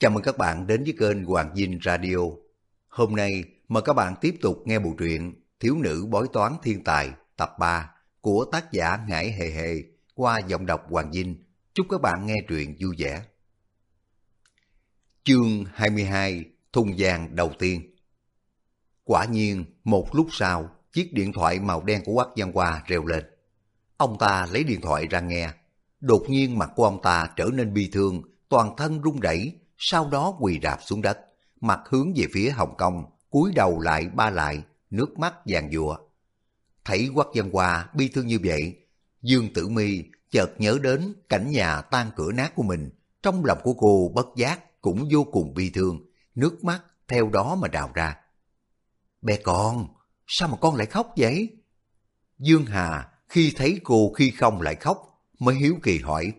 Chào mừng các bạn đến với kênh Hoàng Dinh Radio. Hôm nay mời các bạn tiếp tục nghe bộ truyện Thiếu nữ bói toán thiên tài tập 3 của tác giả Ngải Hề Hề qua giọng đọc Hoàng Dinh. Chúc các bạn nghe truyện vui vẻ. Chương 22 Thùng vàng đầu tiên Quả nhiên, một lúc sau, chiếc điện thoại màu đen của Quách Văn Hoa reo lên. Ông ta lấy điện thoại ra nghe. Đột nhiên mặt của ông ta trở nên bi thương, toàn thân run rẩy, sau đó quỳ rạp xuống đất, mặt hướng về phía Hồng Kông, cúi đầu lại ba lại, nước mắt vàng dùa. Thấy quắc dân hòa bi thương như vậy, Dương Tử Mi chợt nhớ đến cảnh nhà tan cửa nát của mình, trong lòng của cô bất giác cũng vô cùng bi thương, nước mắt theo đó mà đào ra. Bé con, sao mà con lại khóc vậy? Dương Hà khi thấy cô khi không lại khóc, mới hiếu kỳ hỏi.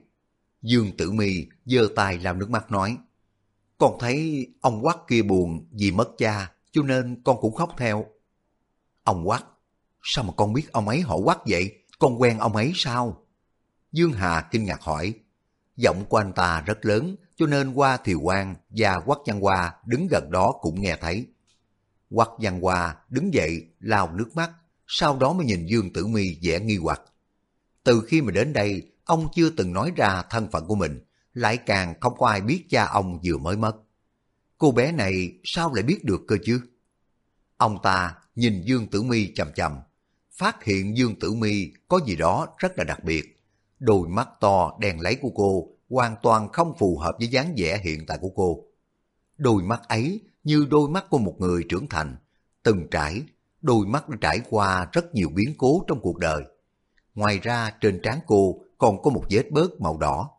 Dương Tử Mi giơ tay lau nước mắt nói, con thấy ông quắc kia buồn vì mất cha, cho nên con cũng khóc theo. Ông quắc, sao mà con biết ông ấy họ quắc vậy? Con quen ông ấy sao? Dương Hà kinh ngạc hỏi. Giọng của anh ta rất lớn, cho nên qua Thiều Quang và Quắc Văn Hoa đứng gần đó cũng nghe thấy. Quắc Văn Hoa đứng dậy, lau nước mắt, sau đó mới nhìn Dương Tử Mi vẻ nghi hoặc. Từ khi mà đến đây, ông chưa từng nói ra thân phận của mình, lại càng không có ai biết cha ông vừa mới mất. Cô bé này sao lại biết được cơ chứ? Ông ta nhìn Dương Tử Mi chầm chầm, phát hiện Dương Tử Mi có gì đó rất là đặc biệt. Đôi mắt to đen lấy của cô hoàn toàn không phù hợp với dáng vẻ hiện tại của cô. Đôi mắt ấy như đôi mắt của một người trưởng thành, từng trải, đôi mắt đã trải qua rất nhiều biến cố trong cuộc đời. Ngoài ra trên trán cô còn có một vết bớt màu đỏ.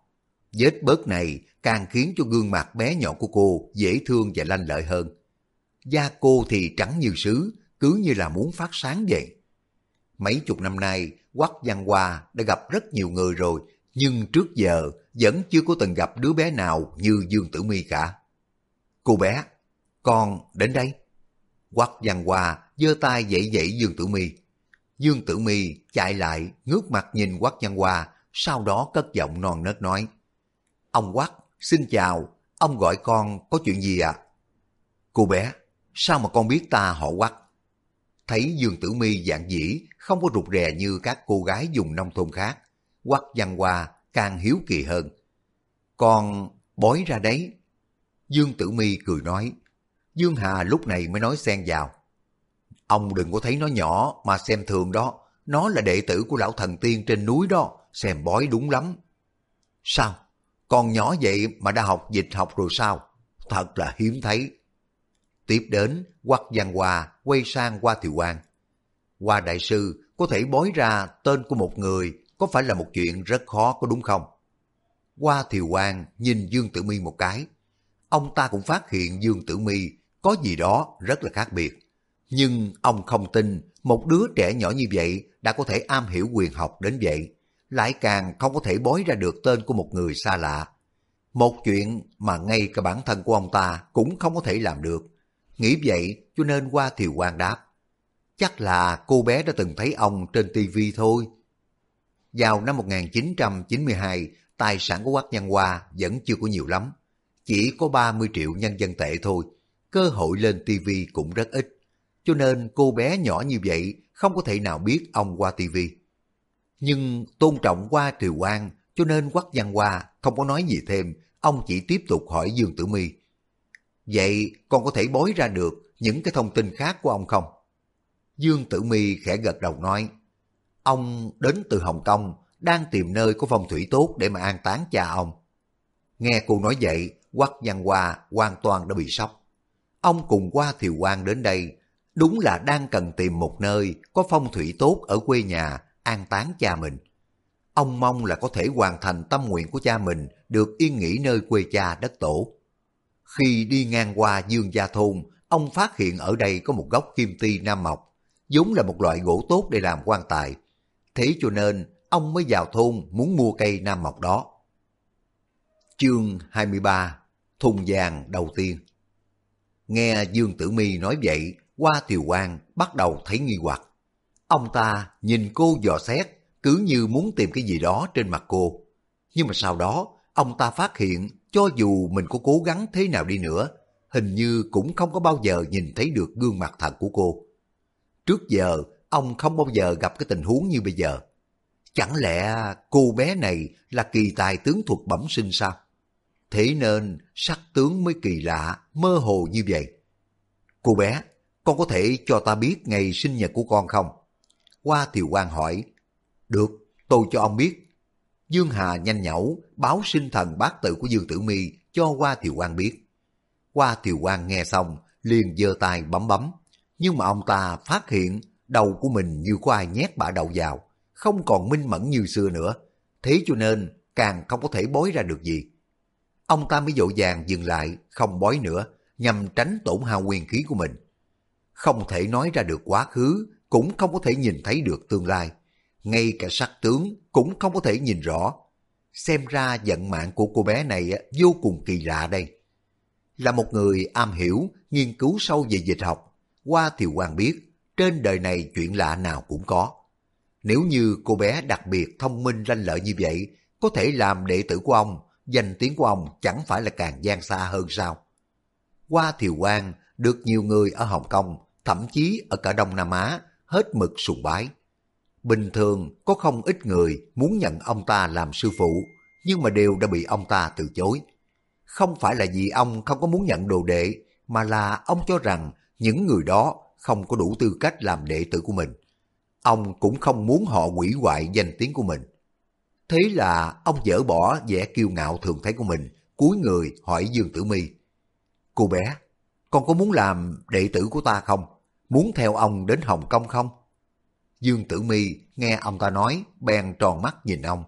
Vết bớt này càng khiến cho gương mặt bé nhỏ của cô dễ thương và lanh lợi hơn. Da cô thì trắng như sứ, cứ như là muốn phát sáng vậy. Mấy chục năm nay, Quách Văn Hoa đã gặp rất nhiều người rồi, nhưng trước giờ vẫn chưa có từng gặp đứa bé nào như Dương Tử Mi cả. Cô bé, con đến đây. Quách Văn Hoa giơ tay dậy dậy Dương Tử Mi. Dương Tử Mi chạy lại, ngước mặt nhìn Quách Văn Hoa, sau đó cất giọng non nớt nói. Ông quắc xin chào, ông gọi con có chuyện gì à? Cô bé, sao mà con biết ta họ quắc Thấy Dương Tử Mi dạng dĩ, không có rụt rè như các cô gái dùng nông thôn khác. quắc Văn Hoa càng hiếu kỳ hơn. Con bói ra đấy. Dương Tử Mi cười nói. Dương Hà lúc này mới nói xen vào. Ông đừng có thấy nó nhỏ mà xem thường đó. Nó là đệ tử của lão thần tiên trên núi đó, xem bói đúng lắm. Sao? Con nhỏ vậy mà đã học dịch học rồi sao? Thật là hiếm thấy. Tiếp đến, Quắc Văn Hòa quay sang qua Thiều Quang. qua Đại Sư có thể bói ra tên của một người có phải là một chuyện rất khó có đúng không? Qua Thiều Quang nhìn Dương Tử Mi một cái. Ông ta cũng phát hiện Dương Tử Mi có gì đó rất là khác biệt. Nhưng ông không tin một đứa trẻ nhỏ như vậy đã có thể am hiểu quyền học đến vậy, lại càng không có thể bói ra được tên của một người xa lạ. Một chuyện mà ngay cả bản thân của ông ta cũng không có thể làm được. Nghĩ vậy cho nên qua Thiều Quang đáp. Chắc là cô bé đã từng thấy ông trên tivi thôi. Vào năm 1992, tài sản của Quát Nhân Hoa vẫn chưa có nhiều lắm. Chỉ có 30 triệu nhân dân tệ thôi. Cơ hội lên tivi cũng rất ít cho nên cô bé nhỏ như vậy không có thể nào biết ông qua tivi. Nhưng tôn trọng qua Triều Quang, cho nên Quách Văn Hoa không có nói gì thêm, ông chỉ tiếp tục hỏi Dương Tử Mi. Vậy con có thể bói ra được những cái thông tin khác của ông không? Dương Tử Mi khẽ gật đầu nói, ông đến từ Hồng Kông, đang tìm nơi có phong thủy tốt để mà an táng cha ông. Nghe cô nói vậy, Quách Văn Hoa hoàn toàn đã bị sốc. Ông cùng qua Thiều Quang đến đây đúng là đang cần tìm một nơi có phong thủy tốt ở quê nhà, an táng cha mình. Ông mong là có thể hoàn thành tâm nguyện của cha mình được yên nghỉ nơi quê cha đất tổ. Khi đi ngang qua Dương Gia Thôn, ông phát hiện ở đây có một gốc kim ti nam mộc, vốn là một loại gỗ tốt để làm quan tài. Thế cho nên, ông mới vào thôn muốn mua cây nam mộc đó. Chương 23 Thùng vàng đầu tiên Nghe Dương Tử Mi nói vậy, qua Tiều Quang bắt đầu thấy nghi hoặc. Ông ta nhìn cô dò xét, cứ như muốn tìm cái gì đó trên mặt cô. Nhưng mà sau đó, ông ta phát hiện cho dù mình có cố gắng thế nào đi nữa, hình như cũng không có bao giờ nhìn thấy được gương mặt thật của cô. Trước giờ, ông không bao giờ gặp cái tình huống như bây giờ. Chẳng lẽ cô bé này là kỳ tài tướng thuật bẩm sinh sao? Thế nên sắc tướng mới kỳ lạ, mơ hồ như vậy. Cô bé, con có thể cho ta biết ngày sinh nhật của con không? Hoa Thiều Quang hỏi. Được, tôi cho ông biết. Dương Hà nhanh nhẩu báo sinh thần bát tự của Dương Tử Mi cho Hoa Thiều Quang biết. Hoa Thiều Quang nghe xong, liền giơ tay bấm bấm. Nhưng mà ông ta phát hiện đầu của mình như có ai nhét bả đầu vào, không còn minh mẫn như xưa nữa. Thế cho nên càng không có thể bói ra được gì. Ông ta mới dội vàng dừng lại, không bói nữa, nhằm tránh tổn hao nguyên khí của mình. Không thể nói ra được quá khứ, cũng không có thể nhìn thấy được tương lai. Ngay cả sắc tướng cũng không có thể nhìn rõ. Xem ra vận mạng của cô bé này vô cùng kỳ lạ đây. Là một người am hiểu, nghiên cứu sâu về dịch học, qua Thiều Quang biết, trên đời này chuyện lạ nào cũng có. Nếu như cô bé đặc biệt thông minh lanh lợi như vậy, có thể làm đệ tử của ông, danh tiếng của ông chẳng phải là càng gian xa hơn sao? Qua Thiều Quang được nhiều người ở Hồng Kông, thậm chí ở cả Đông Nam Á, hết mực sùng bái. Bình thường có không ít người muốn nhận ông ta làm sư phụ, nhưng mà đều đã bị ông ta từ chối. Không phải là vì ông không có muốn nhận đồ đệ, mà là ông cho rằng những người đó không có đủ tư cách làm đệ tử của mình. Ông cũng không muốn họ quỷ hoại danh tiếng của mình. Thế là ông dỡ bỏ vẻ kiêu ngạo thường thấy của mình, cúi người hỏi Dương Tử Mi. Cô bé, con có muốn làm đệ tử của ta không? Muốn theo ông đến Hồng Kông không? Dương Tử Mi nghe ông ta nói, bèn tròn mắt nhìn ông.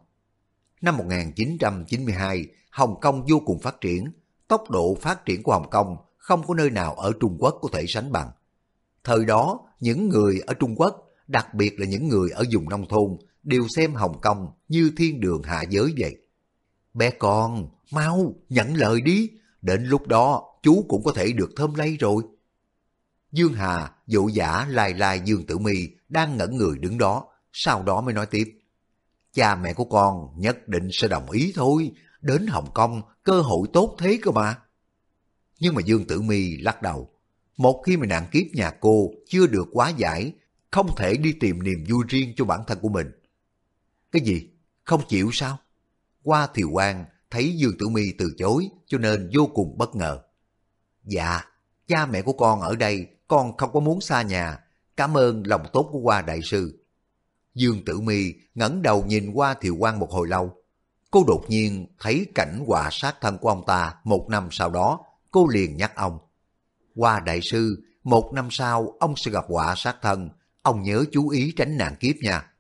Năm 1992, Hồng Kông vô cùng phát triển. Tốc độ phát triển của Hồng Kông không có nơi nào ở Trung Quốc có thể sánh bằng. Thời đó, những người ở Trung Quốc, đặc biệt là những người ở vùng nông thôn, đều xem Hồng Kông như thiên đường hạ giới vậy. Bé con, mau, nhận lời đi, đến lúc đó chú cũng có thể được thơm lây rồi. Dương Hà dụ giả lai lai Dương Tử Mi đang ngẩn người đứng đó, sau đó mới nói tiếp. Cha mẹ của con nhất định sẽ đồng ý thôi, đến Hồng Kông cơ hội tốt thế cơ mà. Nhưng mà Dương Tử Mi lắc đầu. Một khi mà nạn kiếp nhà cô chưa được quá giải, không thể đi tìm niềm vui riêng cho bản thân của mình. Cái gì? Không chịu sao? Qua Thiều Quang thấy Dương Tử Mi từ chối cho nên vô cùng bất ngờ. Dạ, cha mẹ của con ở đây, con không có muốn xa nhà. Cảm ơn lòng tốt của Hoa Đại Sư. Dương Tử Mi ngẩng đầu nhìn qua Thiều Quang một hồi lâu. Cô đột nhiên thấy cảnh quả sát thân của ông ta một năm sau đó, cô liền nhắc ông. Qua Đại Sư, một năm sau ông sẽ gặp quả sát thân, ông nhớ chú ý tránh nạn kiếp nha.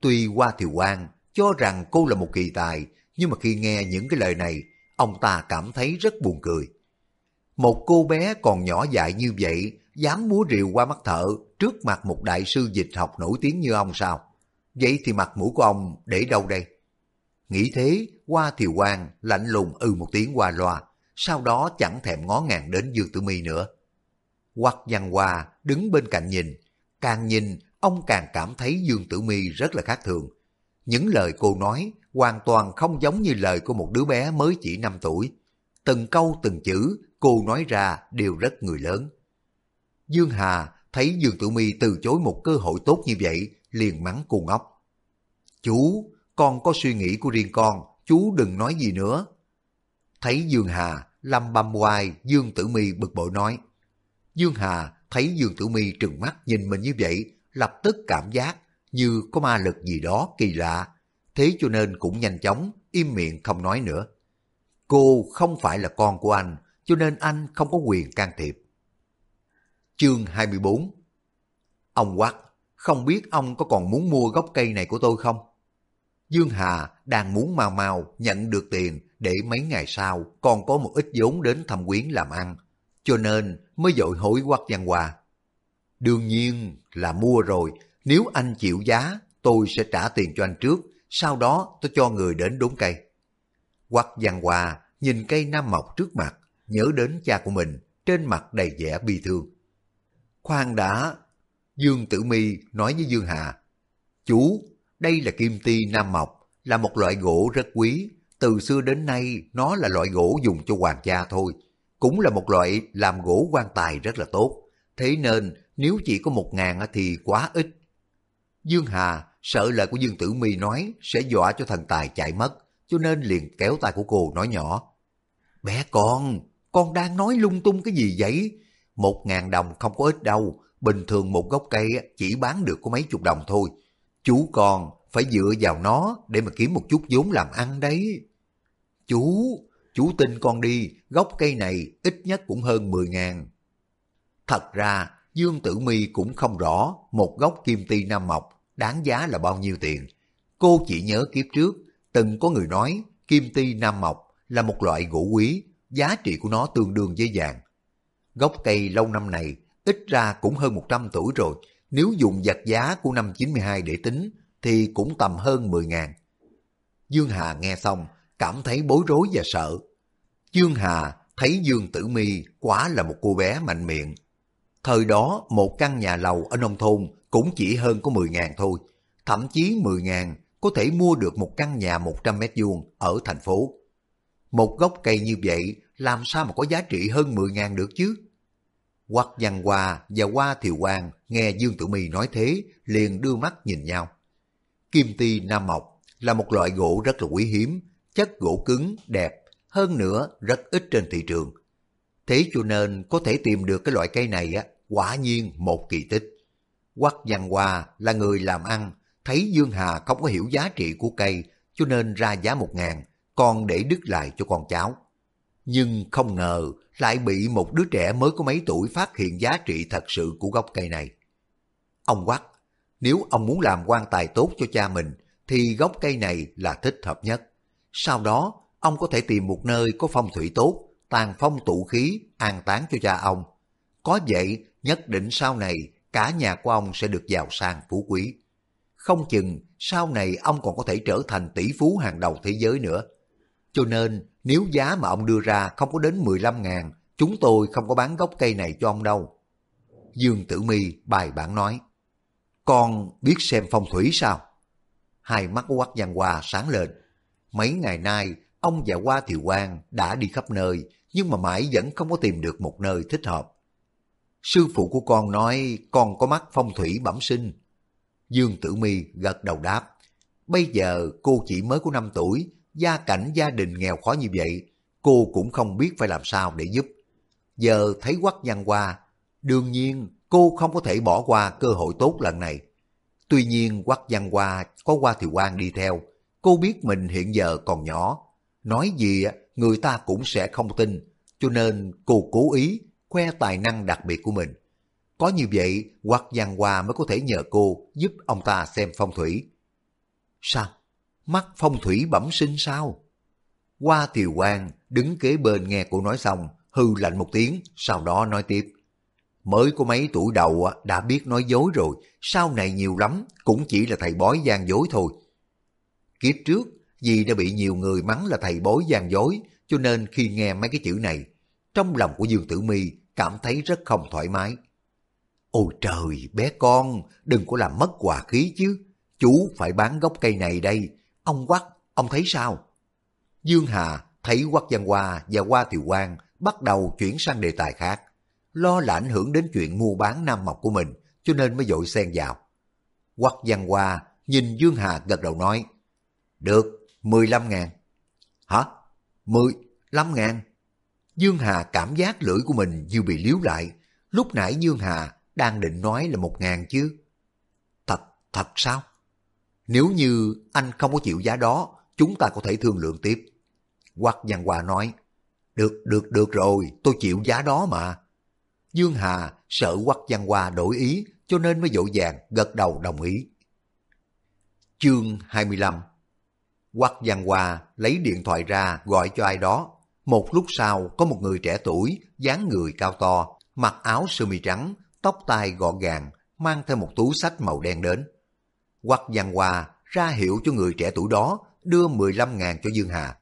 Tuy qua Thiều Quang cho rằng cô là một kỳ tài, nhưng mà khi nghe những cái lời này, ông ta cảm thấy rất buồn cười. Một cô bé còn nhỏ dại như vậy, dám múa rìu qua mắt thợ trước mặt một đại sư dịch học nổi tiếng như ông sao? Vậy thì mặt mũi của ông để đâu đây? Nghĩ thế, qua thiều quang lạnh lùng ư một tiếng qua loa, sau đó chẳng thèm ngó ngàng đến Dương Tử Mi nữa. Quắc văn hoa đứng bên cạnh nhìn, càng nhìn ông càng cảm thấy Dương Tử Mi rất là khác thường. Những lời cô nói hoàn toàn không giống như lời của một đứa bé mới chỉ 5 tuổi. Từng câu từng chữ cô nói ra đều rất người lớn. Dương Hà thấy Dương Tử Mi từ chối một cơ hội tốt như vậy, liền mắng cô ngốc. Chú, con có suy nghĩ của riêng con, chú đừng nói gì nữa. Thấy Dương Hà, lâm băm hoài, Dương Tử Mi bực bội nói. Dương Hà thấy Dương Tử Mi trừng mắt nhìn mình như vậy, lập tức cảm giác như có ma lực gì đó kỳ lạ, thế cho nên cũng nhanh chóng im miệng không nói nữa. Cô không phải là con của anh, cho nên anh không có quyền can thiệp. Chương 24 Ông quát, không biết ông có còn muốn mua gốc cây này của tôi không? Dương Hà đang muốn mau mau nhận được tiền để mấy ngày sau còn có một ít vốn đến thăm quyến làm ăn, cho nên mới dội hối quắc văn hòa. Đương nhiên là mua rồi, nếu anh chịu giá, tôi sẽ trả tiền cho anh trước, sau đó tôi cho người đến đốn cây. Quắc văn hòa nhìn cây nam mọc trước mặt, nhớ đến cha của mình, trên mặt đầy vẻ bi thương. Khoan đã, Dương Tử Mi nói với Dương Hà, Chú, đây là kim ti nam mộc, là một loại gỗ rất quý, từ xưa đến nay nó là loại gỗ dùng cho hoàng gia thôi. Cũng là một loại làm gỗ quan tài rất là tốt. Thế nên nếu chỉ có một ngàn thì quá ít. Dương Hà sợ lời của Dương Tử Mi nói sẽ dọa cho thần tài chạy mất, cho nên liền kéo tay của cô nói nhỏ. Bé con, con đang nói lung tung cái gì vậy? Một ngàn đồng không có ít đâu, bình thường một gốc cây chỉ bán được có mấy chục đồng thôi. Chú con phải dựa vào nó để mà kiếm một chút vốn làm ăn đấy. Chú, chú tin con đi, gốc cây này ít nhất cũng hơn 10 ngàn. Thật ra, Dương Tử Mi cũng không rõ một gốc kim ti nam mộc đáng giá là bao nhiêu tiền. Cô chỉ nhớ kiếp trước, từng có người nói kim ti nam mộc là một loại gỗ quý, giá trị của nó tương đương với vàng. Gốc cây lâu năm này ít ra cũng hơn 100 tuổi rồi, nếu dùng vật giá của năm 92 để tính thì cũng tầm hơn 10 ngàn. Dương Hà nghe xong, cảm thấy bối rối và sợ. Dương Hà thấy Dương Tử Mi quả là một cô bé mạnh miệng. Thời đó, một căn nhà lầu ở nông thôn cũng chỉ hơn có 10 ngàn thôi. Thậm chí 10 ngàn có thể mua được một căn nhà 100 mét vuông ở thành phố. Một gốc cây như vậy làm sao mà có giá trị hơn 10 ngàn được chứ? Quắc Văn Hoa và Hoa Thiều Quang nghe Dương Tử Mi nói thế liền đưa mắt nhìn nhau. Kim ti nam mộc là một loại gỗ rất là quý hiếm, chất gỗ cứng, đẹp, hơn nữa rất ít trên thị trường. Thế cho nên có thể tìm được cái loại cây này á, quả nhiên một kỳ tích. Quắc Văn Hoa là người làm ăn, thấy Dương Hà không có hiểu giá trị của cây, cho nên ra giá một ngàn, còn để đứt lại cho con cháu. Nhưng không ngờ lại bị một đứa trẻ mới có mấy tuổi phát hiện giá trị thật sự của gốc cây này. Ông Quắc, nếu ông muốn làm quan tài tốt cho cha mình, thì gốc cây này là thích hợp nhất. Sau đó, ông có thể tìm một nơi có phong thủy tốt, tàn phong tụ khí, an táng cho cha ông. Có vậy, nhất định sau này cả nhà của ông sẽ được giàu sang phú quý. Không chừng sau này ông còn có thể trở thành tỷ phú hàng đầu thế giới nữa. Cho nên nếu giá mà ông đưa ra không có đến 15 ngàn, chúng tôi không có bán gốc cây này cho ông đâu. Dương Tử Mi bài bản nói, con biết xem phong thủy sao? Hai mắt của Quách Giang Hoa sáng lên. Mấy ngày nay, ông và Hoa Thiều Quang đã đi khắp nơi, nhưng mà mãi vẫn không có tìm được một nơi thích hợp. Sư phụ của con nói con có mắt phong thủy bẩm sinh. Dương Tử Mi gật đầu đáp. Bây giờ cô chỉ mới có 5 tuổi, gia cảnh gia đình nghèo khó như vậy, cô cũng không biết phải làm sao để giúp. Giờ thấy quắc văn qua, đương nhiên cô không có thể bỏ qua cơ hội tốt lần này. Tuy nhiên quắc văn qua có qua thì quan đi theo, cô biết mình hiện giờ còn nhỏ, nói gì người ta cũng sẽ không tin, cho nên cô cố ý khoe tài năng đặc biệt của mình. Có như vậy, Quắc Giang Hoa mới có thể nhờ cô giúp ông ta xem phong thủy. Sao? Mắt phong thủy bẩm sinh sao? Hoa Tiều Quang đứng kế bên nghe cô nói xong, hư lạnh một tiếng, sau đó nói tiếp. Mới có mấy tuổi đầu đã biết nói dối rồi, sau này nhiều lắm, cũng chỉ là thầy bói gian dối thôi. Kiếp trước, vì đã bị nhiều người mắng là thầy bói gian dối, cho nên khi nghe mấy cái chữ này, trong lòng của Dương Tử Mi cảm thấy rất không thoải mái. Ôi trời, bé con, đừng có làm mất hòa khí chứ. Chú phải bán gốc cây này đây. Ông Quắc, ông thấy sao? Dương Hà thấy Quắc Văn Hoa và Hoa Thiều Quang bắt đầu chuyển sang đề tài khác. Lo là ảnh hưởng đến chuyện mua bán nam mộc của mình, cho nên mới dội xen vào. Quắc Văn Hoa nhìn Dương Hà gật đầu nói, Được, 15 ngàn. Hả? 15 ngàn? Dương Hà cảm giác lưỡi của mình như bị liếu lại. Lúc nãy Dương Hà đang định nói là một ngàn chứ. Thật, thật sao? Nếu như anh không có chịu giá đó, chúng ta có thể thương lượng tiếp. Quắc Văn Hòa nói, được, được, được rồi, tôi chịu giá đó mà. Dương Hà sợ Quắc Văn Hòa đổi ý, cho nên mới dỗ dàng gật đầu đồng ý. Chương 25 Quắc Văn Hòa lấy điện thoại ra gọi cho ai đó. Một lúc sau có một người trẻ tuổi, dáng người cao to, mặc áo sơ mi trắng, tóc tai gọn gàng, mang theo một túi sách màu đen đến. Quắc Văn Hoa ra hiệu cho người trẻ tuổi đó đưa 15 ngàn cho Dương Hà.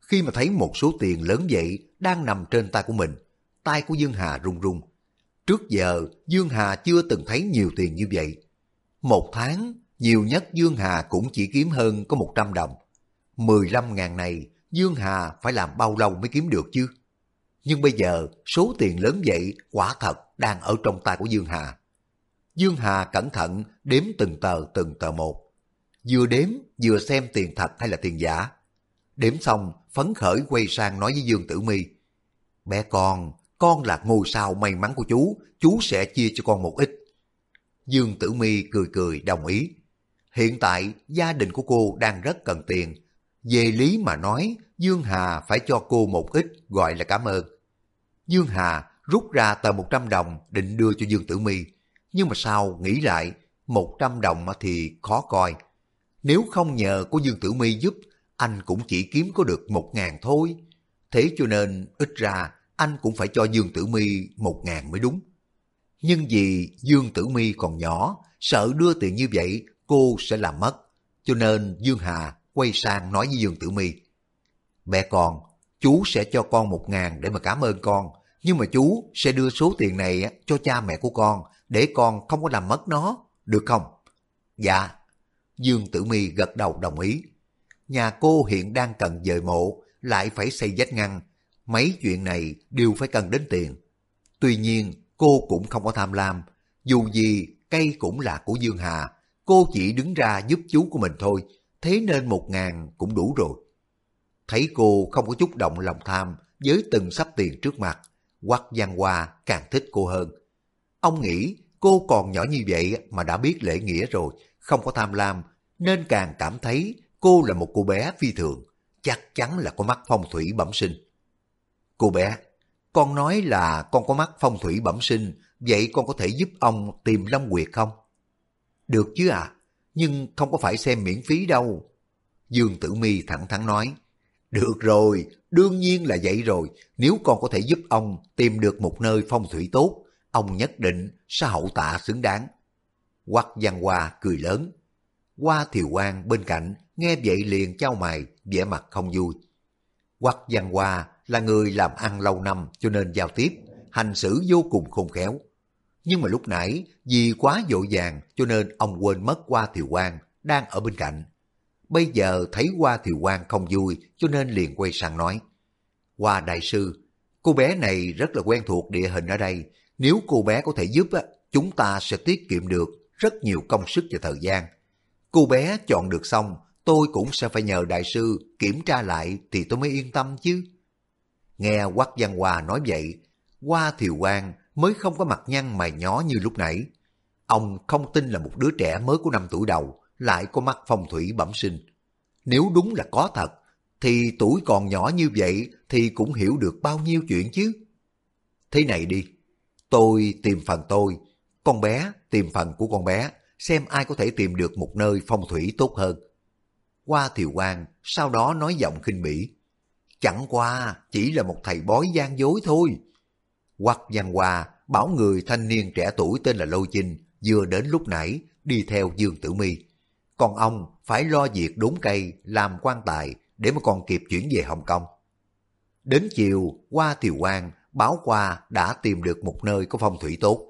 Khi mà thấy một số tiền lớn vậy đang nằm trên tay của mình, tay của Dương Hà run run. Trước giờ Dương Hà chưa từng thấy nhiều tiền như vậy. Một tháng, nhiều nhất Dương Hà cũng chỉ kiếm hơn có 100 đồng. 15 ngàn này Dương Hà phải làm bao lâu mới kiếm được chứ? Nhưng bây giờ số tiền lớn vậy quả thật đang ở trong tay của Dương Hà. Dương Hà cẩn thận đếm từng tờ từng tờ một. Vừa đếm vừa xem tiền thật hay là tiền giả. Đếm xong phấn khởi quay sang nói với Dương Tử Mi Bé con, con là ngôi sao may mắn của chú, chú sẽ chia cho con một ít. Dương Tử Mi cười cười đồng ý. Hiện tại gia đình của cô đang rất cần tiền. Về lý mà nói, Dương Hà phải cho cô một ít gọi là cảm ơn. Dương Hà rút ra tờ 100 đồng định đưa cho Dương Tử Mi, nhưng mà sao nghĩ lại, 100 đồng thì khó coi. Nếu không nhờ có Dương Tử My giúp, anh cũng chỉ kiếm có được một ngàn thôi. Thế cho nên ít ra anh cũng phải cho Dương Tử My một ngàn mới đúng. Nhưng vì Dương Tử My còn nhỏ, sợ đưa tiền như vậy cô sẽ làm mất. Cho nên Dương Hà quay sang nói với Dương Tử My Mẹ con, chú sẽ cho con một ngàn để mà cảm ơn con, nhưng mà chú sẽ đưa số tiền này cho cha mẹ của con để con không có làm mất nó, được không? Dạ. Dương Tử Mi gật đầu đồng ý. Nhà cô hiện đang cần dời mộ, lại phải xây vách ngăn. Mấy chuyện này đều phải cần đến tiền. Tuy nhiên, cô cũng không có tham lam. Dù gì, cây cũng là của Dương Hà. Cô chỉ đứng ra giúp chú của mình thôi. Thế nên một ngàn cũng đủ rồi. Thấy cô không có chút động lòng tham với từng sắp tiền trước mặt, Quắc Giang Hoa càng thích cô hơn. Ông nghĩ cô còn nhỏ như vậy mà đã biết lễ nghĩa rồi, không có tham lam, nên càng cảm thấy cô là một cô bé phi thường, chắc chắn là có mắt phong thủy bẩm sinh. Cô bé, con nói là con có mắt phong thủy bẩm sinh, vậy con có thể giúp ông tìm Long Nguyệt không? Được chứ à, nhưng không có phải xem miễn phí đâu. Dương Tử Mi thẳng thắn nói, được rồi, đương nhiên là vậy rồi. Nếu con có thể giúp ông tìm được một nơi phong thủy tốt, ông nhất định sẽ hậu tạ xứng đáng. Quắc Giang Hoa cười lớn. Hoa Thiều Quang bên cạnh nghe vậy liền trao mày, vẻ mặt không vui. Quắc Giang Hoa là người làm ăn lâu năm cho nên giao tiếp, hành xử vô cùng khôn khéo. Nhưng mà lúc nãy vì quá vội vàng cho nên ông quên mất Qua Thiều Quang đang ở bên cạnh Bây giờ thấy qua Thiều Quang không vui cho nên liền quay sang nói. Qua đại sư, cô bé này rất là quen thuộc địa hình ở đây. Nếu cô bé có thể giúp, chúng ta sẽ tiết kiệm được rất nhiều công sức và thời gian. Cô bé chọn được xong, tôi cũng sẽ phải nhờ đại sư kiểm tra lại thì tôi mới yên tâm chứ. Nghe Quắc Văn Hòa nói vậy, qua Thiều Quang mới không có mặt nhăn mày nhó như lúc nãy. Ông không tin là một đứa trẻ mới của năm tuổi đầu, lại có mắt phong thủy bẩm sinh. Nếu đúng là có thật, thì tuổi còn nhỏ như vậy thì cũng hiểu được bao nhiêu chuyện chứ. Thế này đi, tôi tìm phần tôi, con bé tìm phần của con bé, xem ai có thể tìm được một nơi phong thủy tốt hơn. Qua Thiều Quang sau đó nói giọng khinh bỉ. Chẳng qua chỉ là một thầy bói gian dối thôi. Hoặc văn hoa bảo người thanh niên trẻ tuổi tên là Lôi Chinh vừa đến lúc nãy đi theo Dương Tử Mi còn ông phải lo việc đốn cây làm quan tài để mà còn kịp chuyển về Hồng Kông. Đến chiều, qua Tiều Quang báo qua đã tìm được một nơi có phong thủy tốt.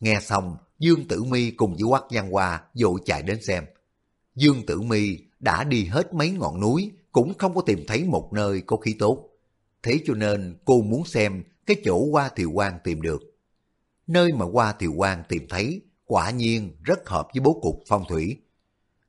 Nghe xong, Dương Tử Mi cùng với Quắc Giang Hoa vội chạy đến xem. Dương Tử Mi đã đi hết mấy ngọn núi cũng không có tìm thấy một nơi có khí tốt. Thế cho nên cô muốn xem cái chỗ Hoa Thiều Quang tìm được. Nơi mà Hoa Thiều Quang tìm thấy quả nhiên rất hợp với bố cục phong thủy.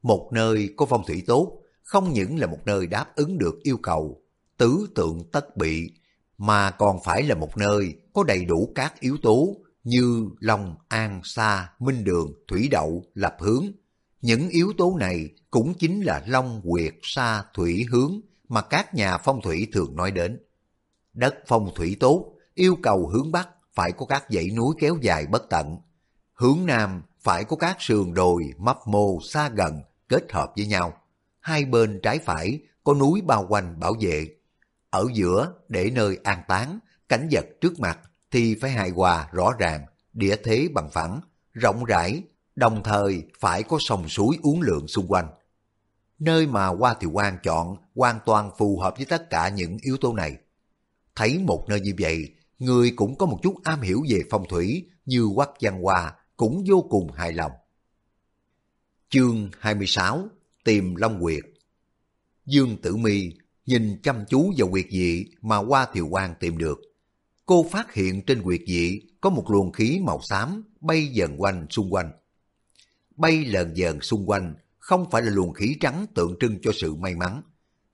Một nơi có phong thủy tốt, không những là một nơi đáp ứng được yêu cầu, tứ tượng tất bị, mà còn phải là một nơi có đầy đủ các yếu tố như Long, An, Sa, Minh Đường, Thủy Đậu, Lập Hướng. Những yếu tố này cũng chính là Long, Quyệt, Sa, Thủy, Hướng mà các nhà phong thủy thường nói đến. Đất phong thủy tốt, yêu cầu hướng Bắc phải có các dãy núi kéo dài bất tận. Hướng Nam phải có các sườn đồi, mấp mô, xa gần, kết hợp với nhau. Hai bên trái phải có núi bao quanh bảo vệ. Ở giữa để nơi an táng, cảnh vật trước mặt thì phải hài hòa rõ ràng, địa thế bằng phẳng, rộng rãi, đồng thời phải có sông suối uốn lượn xung quanh. Nơi mà Hoa Thiều Quang chọn hoàn toàn phù hợp với tất cả những yếu tố này. Thấy một nơi như vậy, người cũng có một chút am hiểu về phong thủy như Quắc Văn Hoa cũng vô cùng hài lòng. Chương 26 Tìm Long Quyệt Dương Tử Mi nhìn chăm chú vào quyệt dị mà qua Thiều Quang tìm được. Cô phát hiện trên quyệt dị có một luồng khí màu xám bay dần quanh xung quanh. Bay lờn dần xung quanh không phải là luồng khí trắng tượng trưng cho sự may mắn.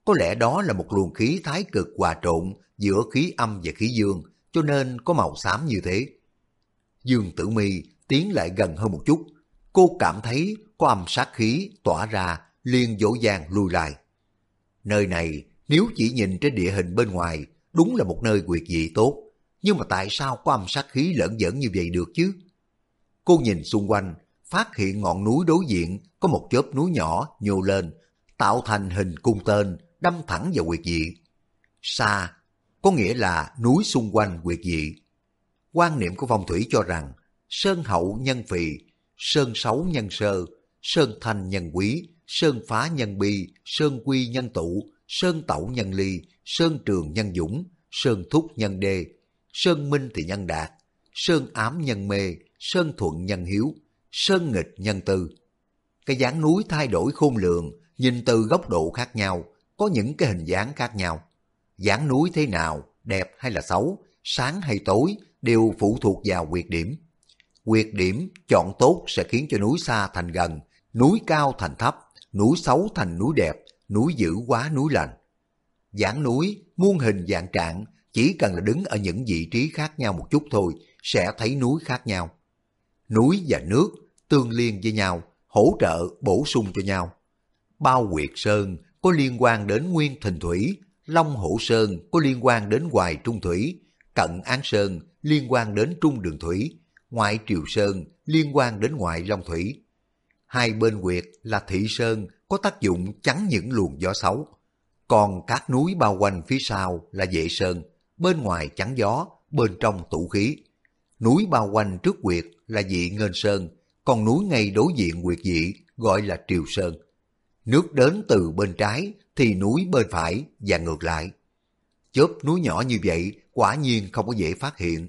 Có lẽ đó là một luồng khí thái cực hòa trộn giữa khí âm và khí dương, cho nên có màu xám như thế. Dương Tử Mi tiến lại gần hơn một chút, cô cảm thấy có âm sát khí tỏa ra, liền dỗ dàng lùi lại. Nơi này nếu chỉ nhìn trên địa hình bên ngoài, đúng là một nơi quyệt dị tốt, nhưng mà tại sao có âm sát khí lẫn dẫn như vậy được chứ? Cô nhìn xung quanh, phát hiện ngọn núi đối diện có một chớp núi nhỏ nhô lên, tạo thành hình cung tên, đâm thẳng vào quyệt dị. Xa, có nghĩa là núi xung quanh quyệt dị. Quan niệm của phong thủy cho rằng, sơn hậu nhân phì, sơn xấu nhân sơ, sơn thanh nhân quý, sơn phá nhân bi, sơn quy nhân tụ, sơn tẩu nhân ly, sơn trường nhân dũng, sơn thúc nhân đê, sơn minh thì nhân đạt, sơn ám nhân mê, sơn thuận nhân hiếu, sơn nghịch nhân tư. Cái dáng núi thay đổi khôn lường, nhìn từ góc độ khác nhau, có những cái hình dáng khác nhau. dáng núi thế nào, đẹp hay là xấu, sáng hay tối, đều phụ thuộc vào quyệt điểm. Quyệt điểm chọn tốt sẽ khiến cho núi xa thành gần, núi cao thành thấp, núi xấu thành núi đẹp, núi dữ quá núi lành. Giảng núi, muôn hình dạng trạng, chỉ cần là đứng ở những vị trí khác nhau một chút thôi, sẽ thấy núi khác nhau. Núi và nước tương liên với nhau, hỗ trợ bổ sung cho nhau. Bao quyệt sơn có liên quan đến nguyên thình thủy, Long Hổ Sơn có liên quan đến hoài trung thủy, Cận Án Sơn liên quan đến trung đường thủy, Ngoại Triều Sơn liên quan đến ngoại Long thủy. Hai bên quyệt là Thị Sơn có tác dụng chắn những luồng gió xấu, còn các núi bao quanh phía sau là Vệ Sơn, bên ngoài chắn gió, bên trong tủ khí. Núi bao quanh trước quyệt là Dị Ngân Sơn, còn núi ngay đối diện quyệt dị gọi là Triều Sơn. Nước đến từ bên trái thì núi bên phải và ngược lại. Chớp núi nhỏ như vậy quả nhiên không có dễ phát hiện.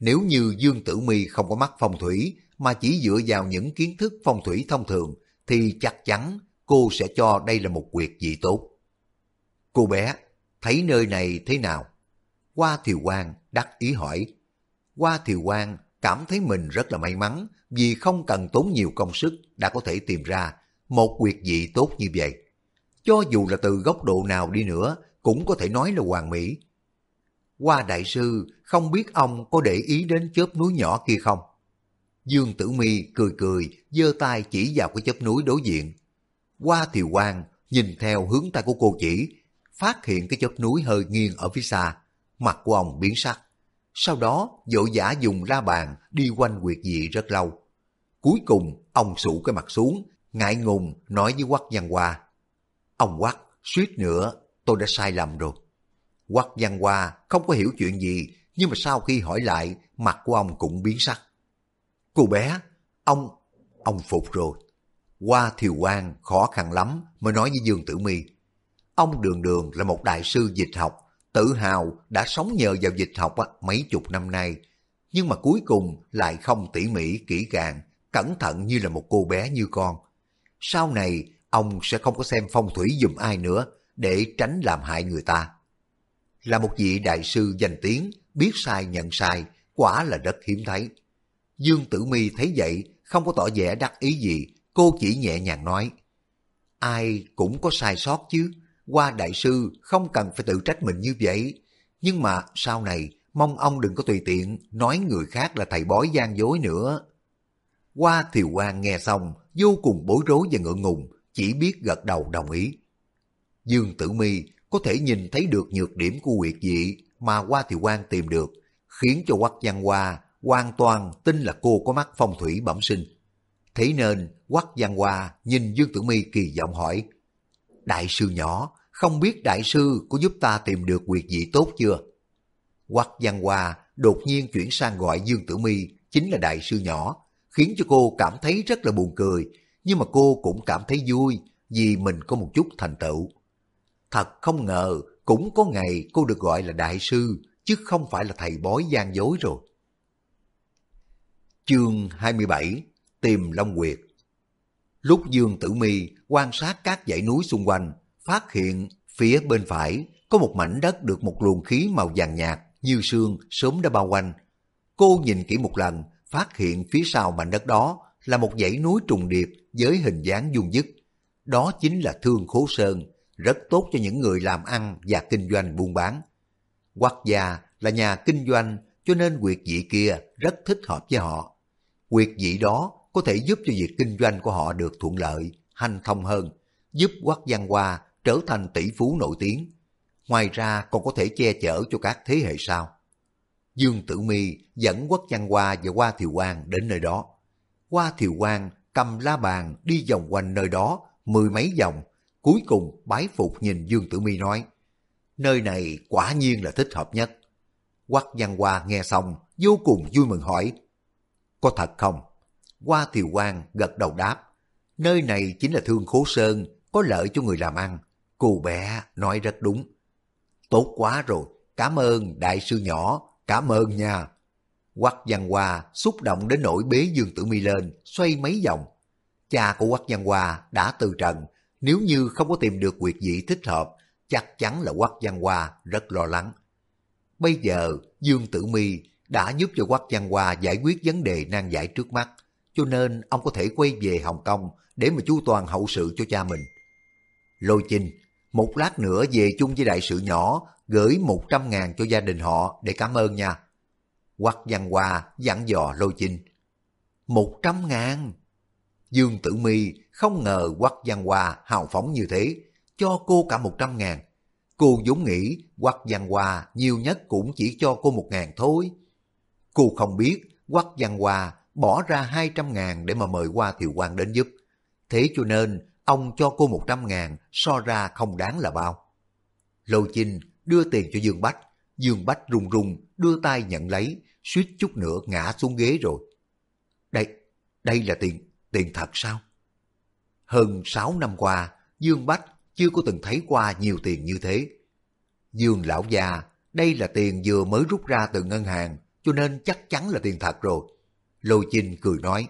Nếu như Dương Tử Mi không có mắt phong thủy mà chỉ dựa vào những kiến thức phong thủy thông thường thì chắc chắn cô sẽ cho đây là một quyệt dị tốt. Cô bé, thấy nơi này thế nào? Hoa Thiều Quang đắc ý hỏi. Hoa Thiều Quang cảm thấy mình rất là may mắn vì không cần tốn nhiều công sức đã có thể tìm ra một quyệt dị tốt như vậy. Cho dù là từ góc độ nào đi nữa cũng có thể nói là hoàn mỹ. Hoa Đại Sư không biết ông có để ý đến chớp núi nhỏ kia không? Dương Tử Mi cười cười, giơ tay chỉ vào cái chớp núi đối diện qua Thiều Quang nhìn theo hướng tay của cô chỉ, phát hiện cái chớp núi hơi nghiêng ở phía xa, mặt của ông biến sắc. Sau đó, vội giả dùng la bàn đi quanh quyệt dị rất lâu. Cuối cùng, ông sụ cái mặt xuống, ngại ngùng nói với Quắc Văn Hoa. Ông Quắc, suýt nữa, tôi đã sai lầm rồi. Quắc Văn Hoa không có hiểu chuyện gì, nhưng mà sau khi hỏi lại, mặt của ông cũng biến sắc. Cô bé, ông, ông phục rồi. Qua Thiều Quang khó khăn lắm mới nói với Dương Tử Mi. Ông Đường Đường là một đại sư dịch học, tự hào đã sống nhờ vào dịch học mấy chục năm nay, nhưng mà cuối cùng lại không tỉ mỉ kỹ càng, cẩn thận như là một cô bé như con. Sau này, ông sẽ không có xem phong thủy dùm ai nữa để tránh làm hại người ta. Là một vị đại sư danh tiếng, biết sai nhận sai, quả là rất hiếm thấy. Dương Tử Mi thấy vậy, không có tỏ vẻ đắc ý gì, cô chỉ nhẹ nhàng nói. Ai cũng có sai sót chứ, qua đại sư không cần phải tự trách mình như vậy. Nhưng mà sau này, mong ông đừng có tùy tiện nói người khác là thầy bói gian dối nữa. Qua Thiều Quang nghe xong, vô cùng bối rối và ngượng ngùng, chỉ biết gật đầu đồng ý. Dương Tử Mi có thể nhìn thấy được nhược điểm của quyệt dị mà qua Thiều Quang tìm được, khiến cho Quắc Văn Hoa hoàn toàn tin là cô có mắt phong thủy bẩm sinh. Thế nên Quắc Giang Hoa nhìn Dương Tử Mi kỳ vọng hỏi, Đại sư nhỏ, không biết đại sư có giúp ta tìm được quyệt vị tốt chưa? Quắc Giang Hoa đột nhiên chuyển sang gọi Dương Tử Mi chính là đại sư nhỏ, khiến cho cô cảm thấy rất là buồn cười, nhưng mà cô cũng cảm thấy vui vì mình có một chút thành tựu. Thật không ngờ cũng có ngày cô được gọi là đại sư, chứ không phải là thầy bói gian dối rồi. Chương 27 Tìm Long Quyệt Lúc Dương Tử Mi quan sát các dãy núi xung quanh, phát hiện phía bên phải có một mảnh đất được một luồng khí màu vàng nhạt như sương sớm đã bao quanh. Cô nhìn kỹ một lần, phát hiện phía sau mảnh đất đó là một dãy núi trùng điệp với hình dáng dung dứt. Đó chính là Thương Khố Sơn, rất tốt cho những người làm ăn và kinh doanh buôn bán. Quắc gia là nhà kinh doanh cho nên quyệt dị kia rất thích hợp với họ. Quyệt dị đó có thể giúp cho việc kinh doanh của họ được thuận lợi, hanh thông hơn, giúp Quắc Văn Hoa trở thành tỷ phú nổi tiếng. Ngoài ra còn có thể che chở cho các thế hệ sau. Dương Tử Mi dẫn Quách Văn Hoa và Hoa Thiều Quang đến nơi đó. Hoa Thiều Quang cầm la bàn đi vòng quanh nơi đó mười mấy vòng, cuối cùng bái phục nhìn Dương Tử Mi nói, nơi này quả nhiên là thích hợp nhất. Quắc Văn Hoa nghe xong, vô cùng vui mừng hỏi, có thật không? Qua Thiều Quang gật đầu đáp, nơi này chính là Thương Khố Sơn, có lợi cho người làm ăn. Cô bé nói rất đúng. Tốt quá rồi, cảm ơn đại sư nhỏ, cảm ơn nha. Quắc Văn Hoa xúc động đến nỗi bế Dương Tử Mi lên, xoay mấy vòng. Cha của Quắc Văn Hoa đã từ trần, nếu như không có tìm được quyệt dị thích hợp, chắc chắn là Quắc Văn Hoa rất lo lắng. Bây giờ, Dương Tử Mi đã giúp cho Quắc Văn Hoa giải quyết vấn đề nan giải trước mắt, cho nên ông có thể quay về Hồng Kông để mà chu toàn hậu sự cho cha mình. Lôi Chinh, một lát nữa về chung với đại sự nhỏ, gửi một trăm ngàn cho gia đình họ để cảm ơn nha. Quắc Văn Hoa dặn dò Lôi Chinh. Một trăm ngàn! Dương Tử Mi không ngờ Quắc Văn Hoa hào phóng như thế, cho cô cả một trăm ngàn. Cô vốn nghĩ Quắc Văn Hoa nhiều nhất cũng chỉ cho cô một ngàn thôi. Cô không biết Quắc Văn Hoa bỏ ra hai trăm ngàn để mà mời qua Thiều Quang đến giúp. Thế cho nên ông cho cô một trăm ngàn so ra không đáng là bao. Lô Chinh đưa tiền cho Dương Bách, Dương Bách run run đưa tay nhận lấy, suýt chút nữa ngã xuống ghế rồi. Đây, đây là tiền, tiền thật sao? Hơn sáu năm qua, Dương Bách chưa có từng thấy qua nhiều tiền như thế. Dương lão già, đây là tiền vừa mới rút ra từ ngân hàng, cho nên chắc chắn là tiền thật rồi. Lôi Chinh cười nói,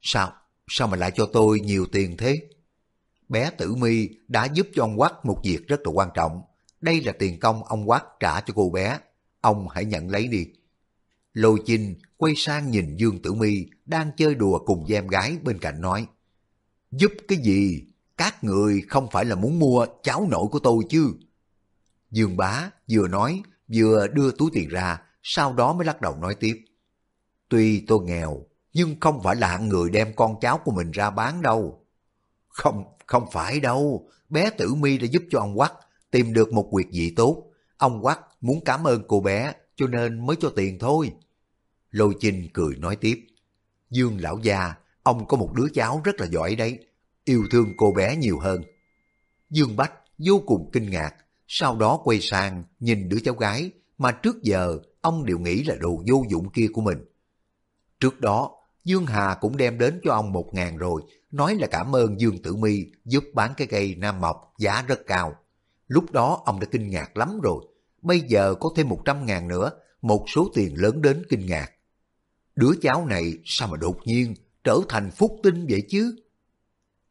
sao, sao mà lại cho tôi nhiều tiền thế? Bé Tử Mi đã giúp cho ông Quắc một việc rất là quan trọng. Đây là tiền công ông Quắc trả cho cô bé. Ông hãy nhận lấy đi. Lôi Chinh quay sang nhìn Dương Tử Mi đang chơi đùa cùng với em gái bên cạnh nói. Giúp cái gì? Các người không phải là muốn mua cháu nội của tôi chứ? Dương Bá vừa nói vừa đưa túi tiền ra, sau đó mới lắc đầu nói tiếp. Tuy tôi nghèo, nhưng không phải là hạng người đem con cháu của mình ra bán đâu. Không, không phải đâu. Bé Tử Mi đã giúp cho ông Quắc tìm được một quyệt vị tốt. Ông Quắc muốn cảm ơn cô bé cho nên mới cho tiền thôi. Lôi Chinh cười nói tiếp. Dương lão gia, ông có một đứa cháu rất là giỏi đấy. Yêu thương cô bé nhiều hơn. Dương Bách vô cùng kinh ngạc. Sau đó quay sang nhìn đứa cháu gái mà trước giờ ông đều nghĩ là đồ vô dụng kia của mình. Trước đó, Dương Hà cũng đem đến cho ông một ngàn rồi, nói là cảm ơn Dương Tử Mi giúp bán cái cây Nam Mộc giá rất cao. Lúc đó ông đã kinh ngạc lắm rồi, bây giờ có thêm một trăm ngàn nữa, một số tiền lớn đến kinh ngạc. Đứa cháu này sao mà đột nhiên trở thành phúc tinh vậy chứ?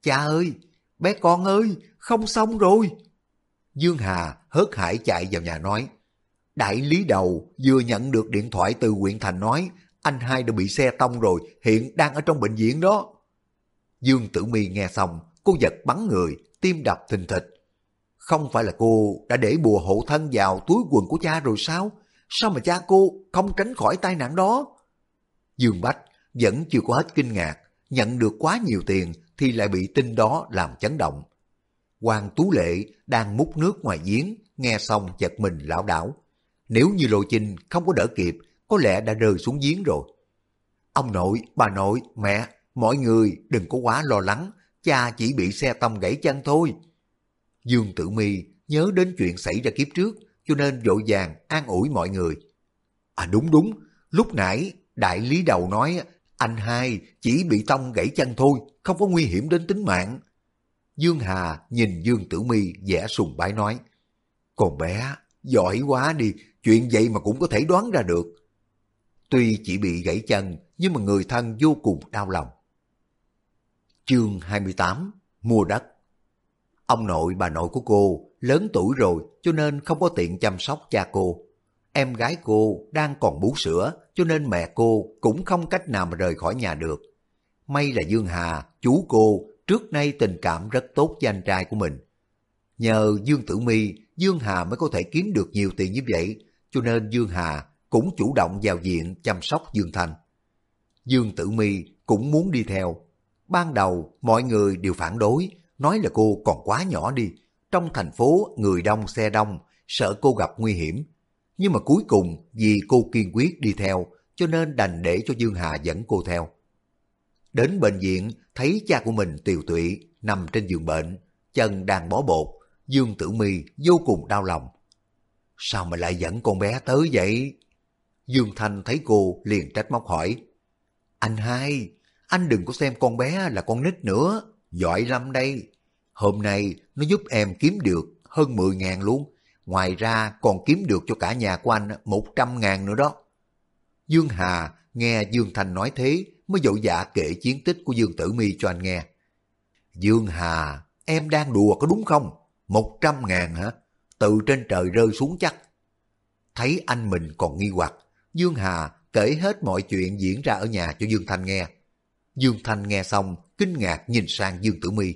Cha ơi, bé con ơi, không xong rồi. Dương Hà hớt hải chạy vào nhà nói, Đại lý đầu vừa nhận được điện thoại từ huyện thành nói anh hai đã bị xe tông rồi, hiện đang ở trong bệnh viện đó. Dương Tử Mi nghe xong, cô giật bắn người, tim đập thình thịch. Không phải là cô đã để bùa hộ thân vào túi quần của cha rồi sao? Sao mà cha cô không tránh khỏi tai nạn đó? Dương Bách vẫn chưa có hết kinh ngạc, nhận được quá nhiều tiền thì lại bị tin đó làm chấn động. Hoàng Tú Lệ đang múc nước ngoài giếng, nghe xong giật mình lão đảo. Nếu như Lộ Chinh không có đỡ kịp có lẽ đã rơi xuống giếng rồi. Ông nội, bà nội, mẹ, mọi người đừng có quá lo lắng, cha chỉ bị xe tông gãy chân thôi. Dương Tử Mi nhớ đến chuyện xảy ra kiếp trước, cho nên vội vàng an ủi mọi người. À đúng đúng, lúc nãy đại lý đầu nói anh hai chỉ bị tông gãy chân thôi, không có nguy hiểm đến tính mạng. Dương Hà nhìn Dương Tử Mi vẻ sùng bái nói, còn bé, giỏi quá đi, chuyện vậy mà cũng có thể đoán ra được. Tuy chỉ bị gãy chân, nhưng mà người thân vô cùng đau lòng. Chương 28 Mua đất Ông nội bà nội của cô lớn tuổi rồi cho nên không có tiện chăm sóc cha cô. Em gái cô đang còn bú sữa cho nên mẹ cô cũng không cách nào mà rời khỏi nhà được. May là Dương Hà, chú cô, trước nay tình cảm rất tốt với anh trai của mình. Nhờ Dương Tử Mi, Dương Hà mới có thể kiếm được nhiều tiền như vậy, cho nên Dương Hà cũng chủ động vào viện chăm sóc Dương thành Dương Tử Mi cũng muốn đi theo. Ban đầu mọi người đều phản đối, nói là cô còn quá nhỏ đi. Trong thành phố người đông xe đông, sợ cô gặp nguy hiểm. Nhưng mà cuối cùng vì cô kiên quyết đi theo, cho nên đành để cho Dương Hà dẫn cô theo. Đến bệnh viện thấy cha của mình tiều tụy nằm trên giường bệnh, chân đang bó bột, Dương Tử Mi vô cùng đau lòng. Sao mà lại dẫn con bé tới vậy? Dương Thanh thấy cô liền trách móc hỏi. Anh hai, anh đừng có xem con bé là con nít nữa, giỏi lắm đây. Hôm nay nó giúp em kiếm được hơn 10 ngàn luôn. Ngoài ra còn kiếm được cho cả nhà của anh 100 ngàn nữa đó. Dương Hà nghe Dương Thanh nói thế mới dội dạ kể chiến tích của Dương Tử Mi cho anh nghe. Dương Hà, em đang đùa có đúng không? Một trăm ngàn hả? Từ trên trời rơi xuống chắc. Thấy anh mình còn nghi hoặc, Dương Hà kể hết mọi chuyện diễn ra ở nhà cho Dương Thanh nghe. Dương Thanh nghe xong, kinh ngạc nhìn sang Dương Tử Mi.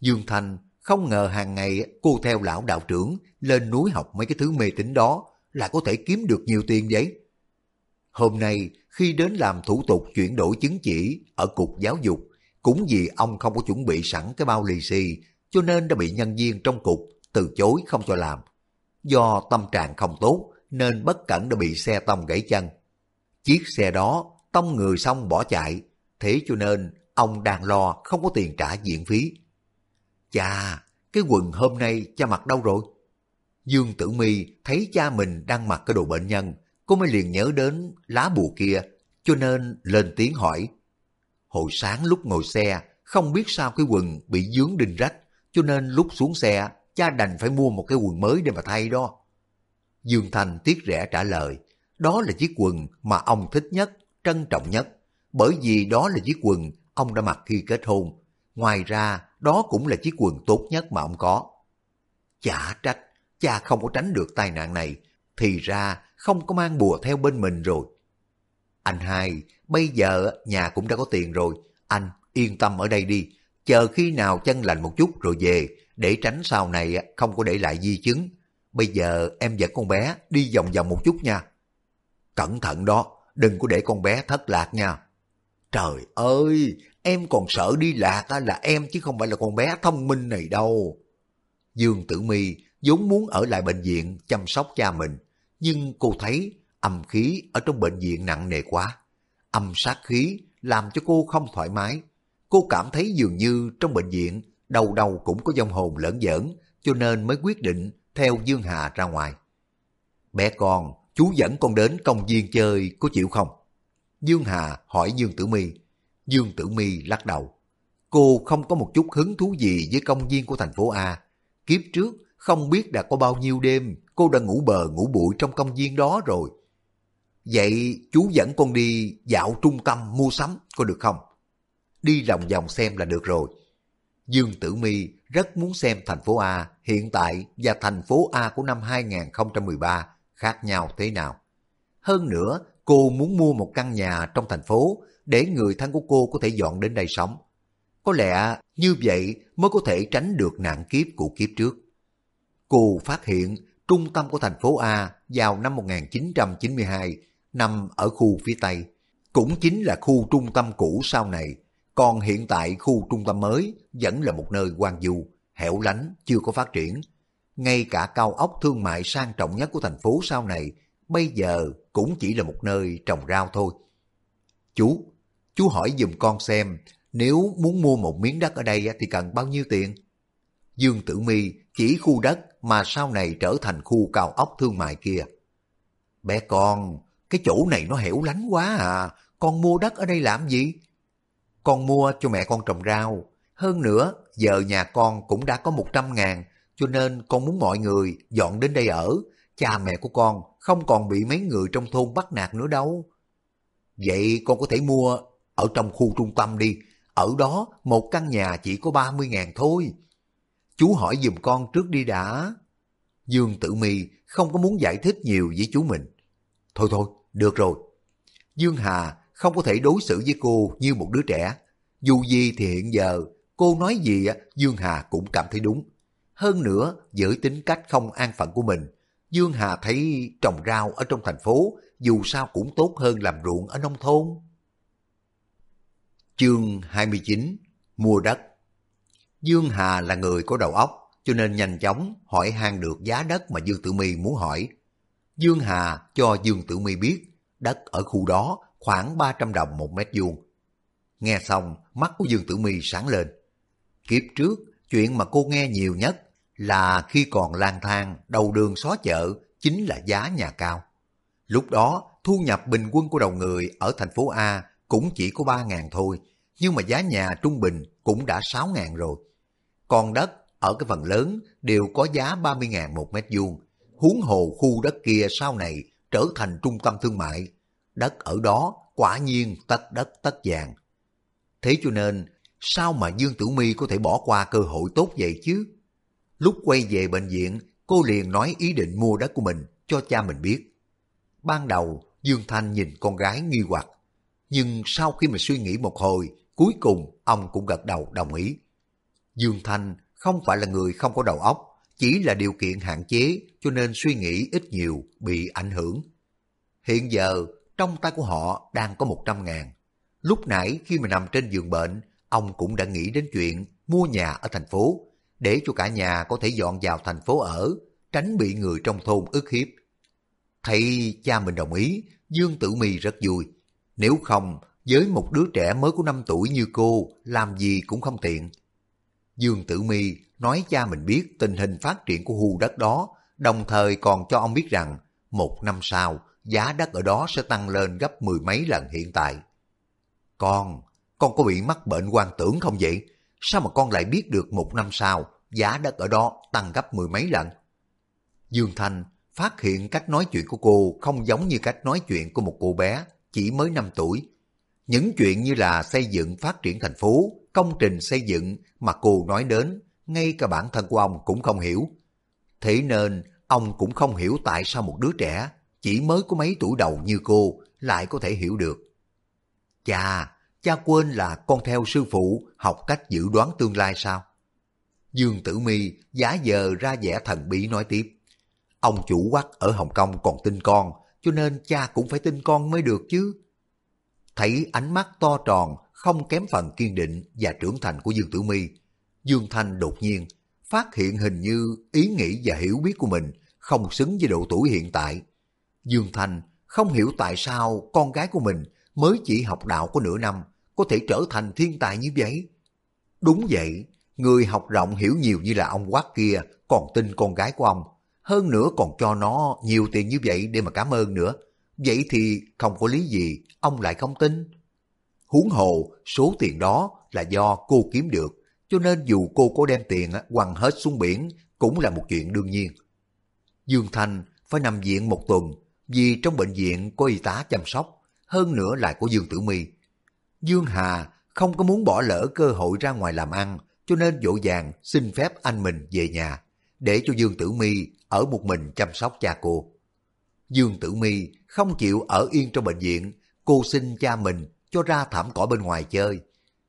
Dương Thanh không ngờ hàng ngày cô theo lão đạo trưởng lên núi học mấy cái thứ mê tín đó là có thể kiếm được nhiều tiền vậy. Hôm nay khi đến làm thủ tục chuyển đổi chứng chỉ ở cục giáo dục, cũng vì ông không có chuẩn bị sẵn cái bao lì xì, cho nên đã bị nhân viên trong cục từ chối không cho làm. Do tâm trạng không tốt nên bất cẩn đã bị xe tông gãy chân. Chiếc xe đó tông người xong bỏ chạy, thế cho nên ông đang lo không có tiền trả viện phí. Chà, cái quần hôm nay cha mặc đâu rồi? Dương Tử Mi thấy cha mình đang mặc cái đồ bệnh nhân, cô mới liền nhớ đến lá bùa kia, cho nên lên tiếng hỏi. Hồi sáng lúc ngồi xe, không biết sao cái quần bị dướng đinh rách, cho nên lúc xuống xe, cha đành phải mua một cái quần mới để mà thay đó. Dương Thành tiếc rẻ trả lời, đó là chiếc quần mà ông thích nhất, trân trọng nhất, bởi vì đó là chiếc quần ông đã mặc khi kết hôn. Ngoài ra, đó cũng là chiếc quần tốt nhất mà ông có. Chả trách, cha không có tránh được tai nạn này, thì ra không có mang bùa theo bên mình rồi. Anh hai, bây giờ nhà cũng đã có tiền rồi, anh yên tâm ở đây đi, chờ khi nào chân lành một chút rồi về, để tránh sau này không có để lại di chứng. Bây giờ em dẫn con bé đi vòng vòng một chút nha. Cẩn thận đó, đừng có để con bé thất lạc nha. Trời ơi, em còn sợ đi lạc là em chứ không phải là con bé thông minh này đâu. Dương Tử Mi vốn muốn ở lại bệnh viện chăm sóc cha mình, nhưng cô thấy âm khí ở trong bệnh viện nặng nề quá. Âm sát khí làm cho cô không thoải mái. Cô cảm thấy dường như trong bệnh viện đầu đầu cũng có dòng hồn lẫn giỡn, cho nên mới quyết định theo Dương Hà ra ngoài. Bé con, chú dẫn con đến công viên chơi, có chịu không? Dương Hà hỏi Dương Tử Mi. Dương Tử Mi lắc đầu. Cô không có một chút hứng thú gì với công viên của thành phố A. Kiếp trước, không biết đã có bao nhiêu đêm cô đã ngủ bờ ngủ bụi trong công viên đó rồi. Vậy chú dẫn con đi dạo trung tâm mua sắm có được không? Đi lòng vòng xem là được rồi. Dương Tử Mi rất muốn xem thành phố A hiện tại và thành phố A của năm 2013 khác nhau thế nào. Hơn nữa, cô muốn mua một căn nhà trong thành phố để người thân của cô có thể dọn đến đây sống. Có lẽ như vậy mới có thể tránh được nạn kiếp của kiếp trước. Cô phát hiện trung tâm của thành phố A vào năm 1992 nằm ở khu phía Tây, cũng chính là khu trung tâm cũ sau này. Còn hiện tại khu trung tâm mới vẫn là một nơi quan du, hẻo lánh, chưa có phát triển. Ngay cả cao ốc thương mại sang trọng nhất của thành phố sau này bây giờ cũng chỉ là một nơi trồng rau thôi. Chú, chú hỏi dùm con xem nếu muốn mua một miếng đất ở đây thì cần bao nhiêu tiền? Dương Tử Mi chỉ khu đất mà sau này trở thành khu cao ốc thương mại kia. Bé con, cái chỗ này nó hẻo lánh quá à, con mua đất ở đây làm gì? Con mua cho mẹ con trồng rau. Hơn nữa, giờ nhà con cũng đã có 100 ngàn, cho nên con muốn mọi người dọn đến đây ở. Cha mẹ của con không còn bị mấy người trong thôn bắt nạt nữa đâu. Vậy con có thể mua ở trong khu trung tâm đi. Ở đó một căn nhà chỉ có 30 ngàn thôi. chú hỏi giùm con trước đi đã. Dương Tử Mi không có muốn giải thích nhiều với chú mình. Thôi thôi, được rồi. Dương Hà không có thể đối xử với cô như một đứa trẻ. Dù gì thì hiện giờ cô nói gì Dương Hà cũng cảm thấy đúng. Hơn nữa, với tính cách không an phận của mình, Dương Hà thấy trồng rau ở trong thành phố dù sao cũng tốt hơn làm ruộng ở nông thôn. Chương 29 Mua đất Dương Hà là người có đầu óc, cho nên nhanh chóng hỏi han được giá đất mà Dương Tử My muốn hỏi. Dương Hà cho Dương Tử My biết đất ở khu đó khoảng 300 đồng một mét vuông. Nghe xong, mắt của Dương Tử Mi sáng lên. Kiếp trước, chuyện mà cô nghe nhiều nhất là khi còn lang thang đầu đường xó chợ chính là giá nhà cao. Lúc đó, thu nhập bình quân của đầu người ở thành phố A cũng chỉ có 3.000 thôi, nhưng mà giá nhà trung bình cũng đã 6.000 rồi. Còn đất ở cái phần lớn đều có giá 30.000 một mét vuông. Huống hồ khu đất kia sau này trở thành trung tâm thương mại. Đất ở đó quả nhiên tất đất tất vàng. Thế cho nên, sao mà Dương Tử Mi có thể bỏ qua cơ hội tốt vậy chứ? Lúc quay về bệnh viện, cô liền nói ý định mua đất của mình cho cha mình biết. Ban đầu, Dương Thanh nhìn con gái nghi hoặc, nhưng sau khi mà suy nghĩ một hồi, cuối cùng ông cũng gật đầu đồng ý. Dương Thanh không phải là người không có đầu óc, chỉ là điều kiện hạn chế cho nên suy nghĩ ít nhiều bị ảnh hưởng. Hiện giờ, trong tay của họ đang có 100 ngàn. Lúc nãy khi mà nằm trên giường bệnh, ông cũng đã nghĩ đến chuyện mua nhà ở thành phố, để cho cả nhà có thể dọn vào thành phố ở, tránh bị người trong thôn ức hiếp. Thấy cha mình đồng ý, Dương Tử My rất vui. Nếu không, với một đứa trẻ mới có 5 tuổi như cô, làm gì cũng không tiện. Dương Tử My nói cha mình biết tình hình phát triển của khu đất đó, đồng thời còn cho ông biết rằng một năm sau, giá đất ở đó sẽ tăng lên gấp mười mấy lần hiện tại. Con, con có bị mắc bệnh quan tưởng không vậy? Sao mà con lại biết được một năm sau, giá đất ở đó tăng gấp mười mấy lần? Dương Thanh phát hiện cách nói chuyện của cô không giống như cách nói chuyện của một cô bé chỉ mới 5 tuổi. Những chuyện như là xây dựng phát triển thành phố, công trình xây dựng mà cô nói đến, ngay cả bản thân của ông cũng không hiểu. Thế nên, ông cũng không hiểu tại sao một đứa trẻ chỉ mới có mấy tuổi đầu như cô lại có thể hiểu được. Cha, cha quên là con theo sư phụ học cách dự đoán tương lai sao? Dương Tử Mi giả giờ ra vẻ thần bí nói tiếp. Ông chủ quắc ở Hồng Kông còn tin con, cho nên cha cũng phải tin con mới được chứ. Thấy ánh mắt to tròn, không kém phần kiên định và trưởng thành của Dương Tử Mi, Dương Thanh đột nhiên phát hiện hình như ý nghĩ và hiểu biết của mình không xứng với độ tuổi hiện tại. Dương Thành không hiểu tại sao con gái của mình mới chỉ học đạo có nửa năm có thể trở thành thiên tài như vậy. Đúng vậy, người học rộng hiểu nhiều như là ông quát kia còn tin con gái của ông hơn nữa còn cho nó nhiều tiền như vậy để mà cảm ơn nữa. Vậy thì không có lý gì, ông lại không tin. Huống hồ, số tiền đó là do cô kiếm được, cho nên dù cô có đem tiền quăng hết xuống biển cũng là một chuyện đương nhiên. Dương Thành phải nằm viện một tuần vì trong bệnh viện có y tá chăm sóc, hơn nữa lại có Dương Tử My. Dương Hà không có muốn bỏ lỡ cơ hội ra ngoài làm ăn, cho nên dỗ dàng xin phép anh mình về nhà, để cho Dương Tử My ở một mình chăm sóc cha cô. Dương Tử Mi không chịu ở yên trong bệnh viện, cô xin cha mình cho ra thảm cỏ bên ngoài chơi.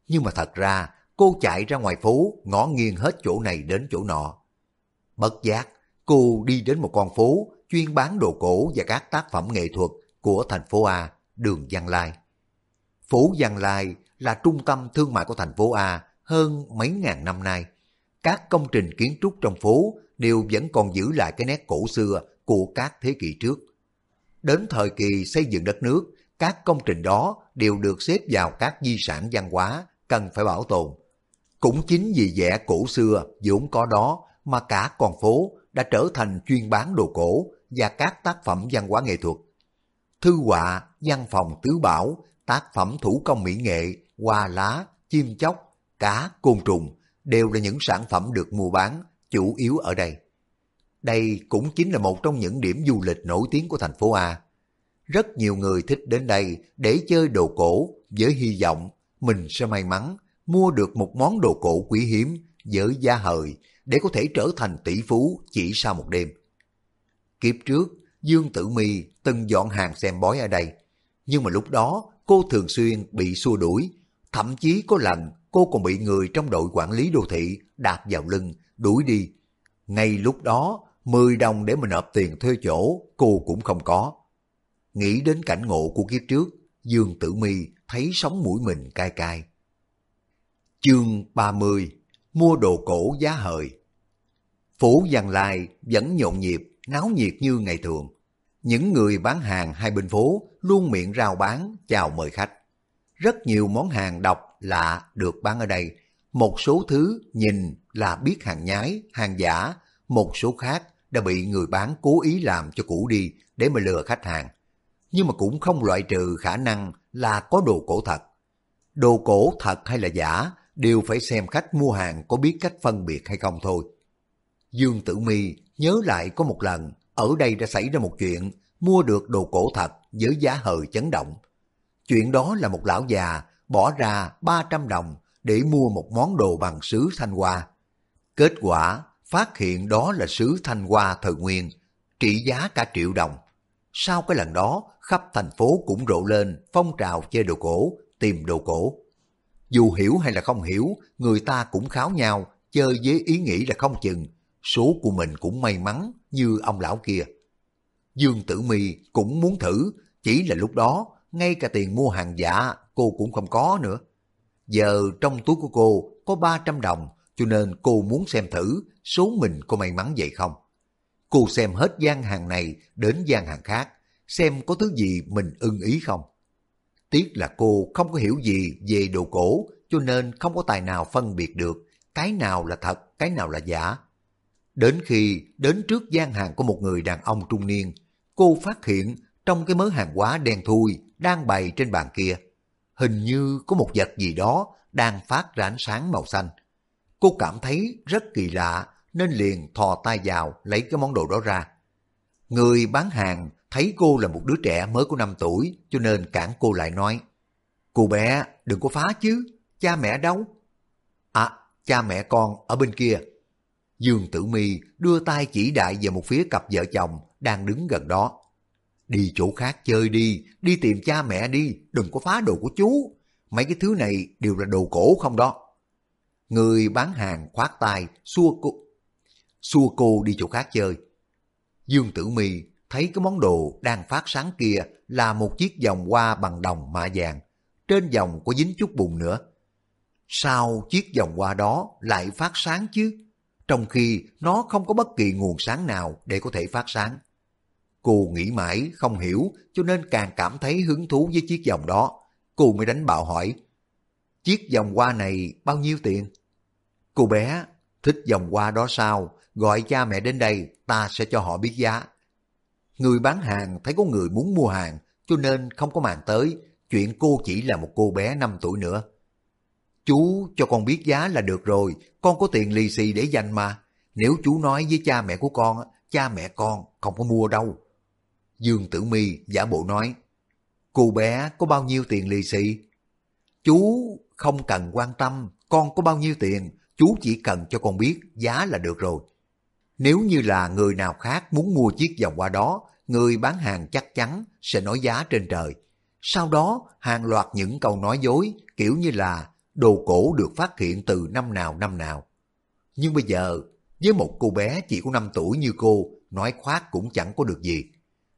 Nhưng mà thật ra, cô chạy ra ngoài phố, ngó nghiêng hết chỗ này đến chỗ nọ. Bất giác, cô đi đến một con phố chuyên bán đồ cổ và các tác phẩm nghệ thuật của thành phố A, đường Giang Lai. Phố Giang Lai là trung tâm thương mại của thành phố A hơn mấy ngàn năm nay. Các công trình kiến trúc trong phố đều vẫn còn giữ lại cái nét cổ xưa của các thế kỷ trước. Đến thời kỳ xây dựng đất nước, các công trình đó đều được xếp vào các di sản văn hóa cần phải bảo tồn. Cũng chính vì vẻ cổ xưa vốn có đó mà cả con phố đã trở thành chuyên bán đồ cổ và các tác phẩm văn hóa nghệ thuật. Thư họa, văn phòng tứ bảo, tác phẩm thủ công mỹ nghệ, hoa lá, chim chóc, cá, côn trùng đều là những sản phẩm được mua bán chủ yếu ở đây. Đây cũng chính là một trong những điểm du lịch nổi tiếng của thành phố A. Rất nhiều người thích đến đây để chơi đồ cổ với hy vọng mình sẽ may mắn mua được một món đồ cổ quý hiếm với giá hời để có thể trở thành tỷ phú chỉ sau một đêm. Kiếp trước, Dương Tử Mi từng dọn hàng xem bói ở đây, nhưng mà lúc đó cô thường xuyên bị xua đuổi, thậm chí có lần cô còn bị người trong đội quản lý đô thị đạp vào lưng, đuổi đi. Ngay lúc đó, 10 đồng để mà nộp tiền thuê chỗ cô cũng không có. Nghĩ đến cảnh ngộ của kiếp trước, Dương Tử Mi thấy sống mũi mình cay cay. Chương 30 Mua đồ cổ giá hời Phủ Giang Lai vẫn nhộn nhịp, náo nhiệt như ngày thường. Những người bán hàng hai bên phố luôn miệng rao bán, chào mời khách. Rất nhiều món hàng độc lạ được bán ở đây. Một số thứ nhìn là biết hàng nhái, hàng giả, một số khác đã bị người bán cố ý làm cho cũ đi để mà lừa khách hàng. Nhưng mà cũng không loại trừ khả năng là có đồ cổ thật. Đồ cổ thật hay là giả đều phải xem khách mua hàng có biết cách phân biệt hay không thôi. Dương Tử Mi nhớ lại có một lần ở đây đã xảy ra một chuyện mua được đồ cổ thật với giá hời chấn động. Chuyện đó là một lão già bỏ ra 300 đồng để mua một món đồ bằng sứ thanh hoa. Kết quả phát hiện đó là sứ thanh hoa thời nguyên, trị giá cả triệu đồng. Sau cái lần đó, khắp thành phố cũng rộ lên phong trào chơi đồ cổ, tìm đồ cổ. Dù hiểu hay là không hiểu, người ta cũng kháo nhau, chơi với ý nghĩ là không chừng. Số của mình cũng may mắn như ông lão kia. Dương Tử Mi cũng muốn thử, chỉ là lúc đó, ngay cả tiền mua hàng giả cô cũng không có nữa. Giờ trong túi của cô có 300 đồng, cho nên cô muốn xem thử số mình có may mắn vậy không. Cô xem hết gian hàng này đến gian hàng khác, xem có thứ gì mình ưng ý không. Tiếc là cô không có hiểu gì về đồ cổ, cho nên không có tài nào phân biệt được cái nào là thật, cái nào là giả. Đến khi đến trước gian hàng của một người đàn ông trung niên, cô phát hiện trong cái mớ hàng hóa đen thui đang bày trên bàn kia, hình như có một vật gì đó đang phát ra ánh sáng màu xanh. Cô cảm thấy rất kỳ lạ nên liền thò tay vào lấy cái món đồ đó ra. Người bán hàng thấy cô là một đứa trẻ mới có 5 tuổi cho nên cản cô lại nói Cô bé đừng có phá chứ, cha mẹ đâu? À, cha mẹ con ở bên kia. Dương Tử Mi đưa tay chỉ đại về một phía cặp vợ chồng đang đứng gần đó. Đi chỗ khác chơi đi, đi tìm cha mẹ đi, đừng có phá đồ của chú. Mấy cái thứ này đều là đồ cổ không đó. Người bán hàng khoát tay, xua cô, xua cô đi chỗ khác chơi. Dương Tử Mi thấy cái món đồ đang phát sáng kia là một chiếc vòng hoa bằng đồng mạ vàng. Trên vòng có dính chút bùn nữa. Sao chiếc vòng hoa đó lại phát sáng chứ? Trong khi nó không có bất kỳ nguồn sáng nào để có thể phát sáng. Cô nghĩ mãi không hiểu cho nên càng cảm thấy hứng thú với chiếc vòng đó. Cô mới đánh bạo hỏi, chiếc vòng hoa này bao nhiêu tiền? Cô bé, thích vòng hoa đó sao? Gọi cha mẹ đến đây, ta sẽ cho họ biết giá. Người bán hàng thấy có người muốn mua hàng, cho nên không có màng tới, chuyện cô chỉ là một cô bé 5 tuổi nữa. Chú cho con biết giá là được rồi, con có tiền lì xì để dành mà. Nếu chú nói với cha mẹ của con, cha mẹ con không có mua đâu. Dương Tử Mi giả bộ nói, cô bé có bao nhiêu tiền lì xì? Chú không cần quan tâm con có bao nhiêu tiền, chú chỉ cần cho con biết giá là được rồi. Nếu như là người nào khác muốn mua chiếc vòng qua đó, người bán hàng chắc chắn sẽ nói giá trên trời. Sau đó, hàng loạt những câu nói dối, kiểu như là đồ cổ được phát hiện từ năm nào năm nào. Nhưng bây giờ, với một cô bé chỉ có 5 tuổi như cô, nói khoác cũng chẳng có được gì.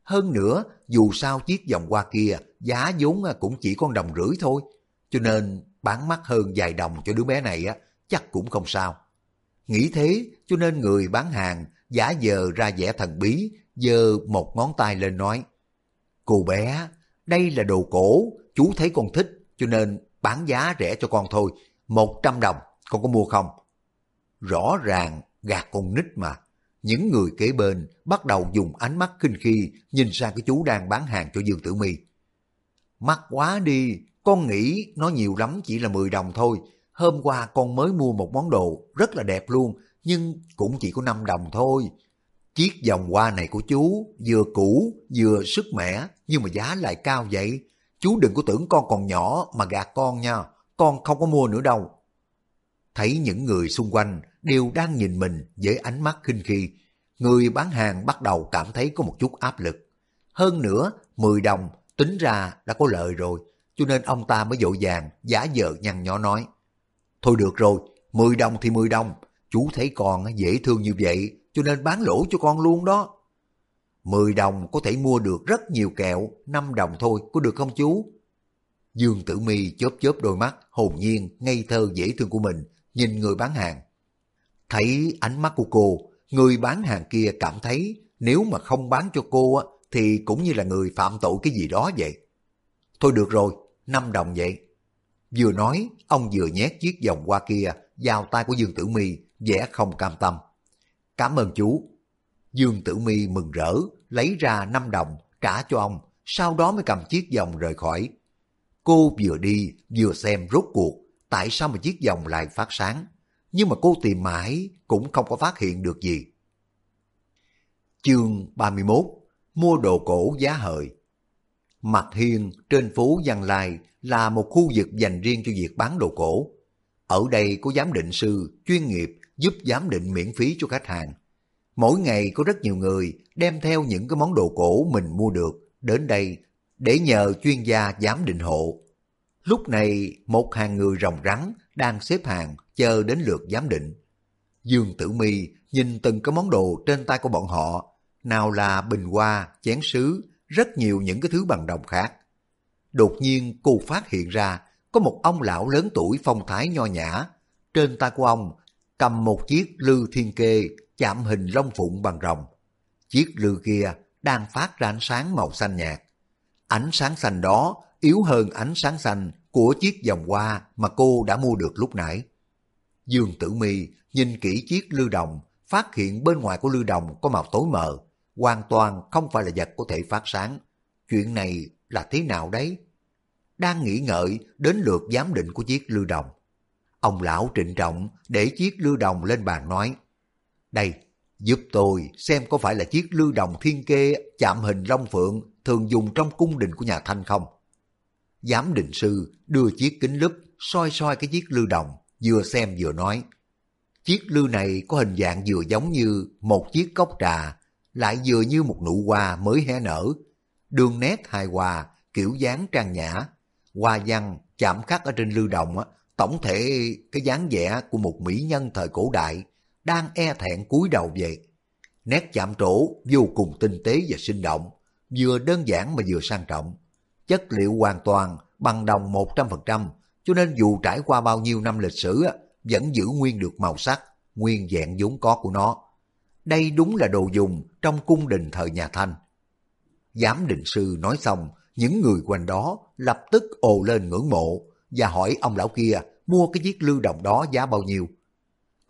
Hơn nữa, dù sao chiếc vòng hoa kia giá vốn à, cũng chỉ con đồng rưỡi thôi, cho nên bán mắc hơn vài đồng cho đứa bé này á chắc cũng không sao. Nghĩ thế cho nên người bán hàng giả giờ ra vẻ thần bí, giơ một ngón tay lên nói Cô bé, đây là đồ cổ, chú thấy con thích cho nên bán giá rẻ cho con thôi, một trăm đồng, con có mua không? Rõ ràng gạt con nít mà. Những người kế bên bắt đầu dùng ánh mắt kinh khi nhìn sang cái chú đang bán hàng cho Dương Tử Mi. Mắc quá đi, con nghĩ nó nhiều lắm chỉ là 10 đồng thôi. Hôm qua con mới mua một món đồ rất là đẹp luôn, nhưng cũng chỉ có 5 đồng thôi. Chiếc vòng hoa này của chú vừa cũ vừa sức mẻ nhưng mà giá lại cao vậy. Chú đừng có tưởng con còn nhỏ mà gạt con nha, con không có mua nữa đâu. Thấy những người xung quanh đều đang nhìn mình với ánh mắt khinh khi. Người bán hàng bắt đầu cảm thấy có một chút áp lực. Hơn nữa, 10 đồng tính ra đã có lợi rồi, cho nên ông ta mới vội vàng giả vờ nhăn nhó nói. Thôi được rồi, 10 đồng thì 10 đồng, chú thấy con dễ thương như vậy, cho nên bán lỗ cho con luôn đó. 10 đồng có thể mua được rất nhiều kẹo, 5 đồng thôi, có được không chú? Dương Tử Mi chớp chớp đôi mắt, hồn nhiên, ngây thơ dễ thương của mình, nhìn người bán hàng. Thấy ánh mắt của cô, người bán hàng kia cảm thấy nếu mà không bán cho cô á, thì cũng như là người phạm tội cái gì đó vậy. Thôi được rồi, 5 đồng vậy. Vừa nói, ông vừa nhét chiếc vòng qua kia vào tay của Dương Tử Mi, vẻ không cam tâm. Cảm ơn chú. Dương Tử Mi mừng rỡ, lấy ra 5 đồng, trả cho ông, sau đó mới cầm chiếc vòng rời khỏi. Cô vừa đi, vừa xem rốt cuộc, tại sao mà chiếc vòng lại phát sáng. Nhưng mà cô tìm mãi cũng không có phát hiện được gì. Chương 31 Mua đồ cổ giá hời Mặt Hiên trên phố Văn Lai là một khu vực dành riêng cho việc bán đồ cổ. Ở đây có giám định sư chuyên nghiệp giúp giám định miễn phí cho khách hàng. Mỗi ngày có rất nhiều người đem theo những cái món đồ cổ mình mua được đến đây để nhờ chuyên gia giám định hộ. Lúc này một hàng người rồng rắn đang xếp hàng chờ đến lượt giám định. Dương Tử Mi nhìn từng cái món đồ trên tay của bọn họ, nào là bình hoa, chén sứ, rất nhiều những cái thứ bằng đồng khác. Đột nhiên cô phát hiện ra có một ông lão lớn tuổi phong thái nho nhã. Trên tay của ông cầm một chiếc lư thiên kê chạm hình long phụng bằng rồng. Chiếc lư kia đang phát ra ánh sáng màu xanh nhạt. Ánh sáng xanh đó yếu hơn ánh sáng xanh của chiếc vòng hoa mà cô đã mua được lúc nãy. Dương Tử Mi nhìn kỹ chiếc lư đồng, phát hiện bên ngoài của lư đồng có màu tối mờ, hoàn toàn không phải là vật có thể phát sáng. Chuyện này là thế nào đấy? Đang nghĩ ngợi đến lượt giám định của chiếc lư đồng. Ông lão trịnh trọng để chiếc lư đồng lên bàn nói, đây, giúp tôi xem có phải là chiếc lư đồng thiên kê chạm hình long phượng thường dùng trong cung đình của nhà Thanh không? Giám định sư đưa chiếc kính lúp soi soi cái chiếc lư đồng, vừa xem vừa nói. Chiếc lư này có hình dạng vừa giống như một chiếc cốc trà, lại vừa như một nụ hoa mới hé nở. Đường nét hài hòa, kiểu dáng trang nhã, hoa văn chạm khắc ở trên lư đồng á, tổng thể cái dáng vẻ của một mỹ nhân thời cổ đại đang e thẹn cúi đầu vậy. Nét chạm trổ vô cùng tinh tế và sinh động, vừa đơn giản mà vừa sang trọng. Chất liệu hoàn toàn bằng đồng 100%, cho nên dù trải qua bao nhiêu năm lịch sử vẫn giữ nguyên được màu sắc, nguyên dạng vốn có của nó. Đây đúng là đồ dùng trong cung đình thời nhà Thanh. Giám định sư nói xong, những người quanh đó lập tức ồ lên ngưỡng mộ và hỏi ông lão kia mua cái chiếc lưu đồng đó giá bao nhiêu.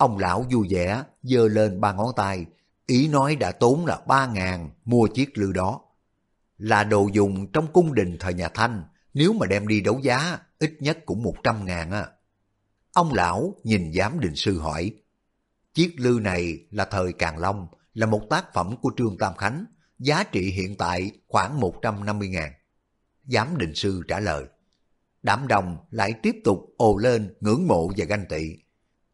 Ông lão vui vẻ, giơ lên ba ngón tay, ý nói đã tốn là ba ngàn mua chiếc lư đó. Là đồ dùng trong cung đình thời nhà Thanh, nếu mà đem đi đấu giá, ít nhất cũng một trăm ngàn á. Ông lão nhìn giám định sư hỏi, chiếc lư này là thời Càng Long, là một tác phẩm của Trương Tam Khánh, giá trị hiện tại khoảng 150 ngàn. Giám định sư trả lời, đám đồng lại tiếp tục ồ lên ngưỡng mộ và ganh tị.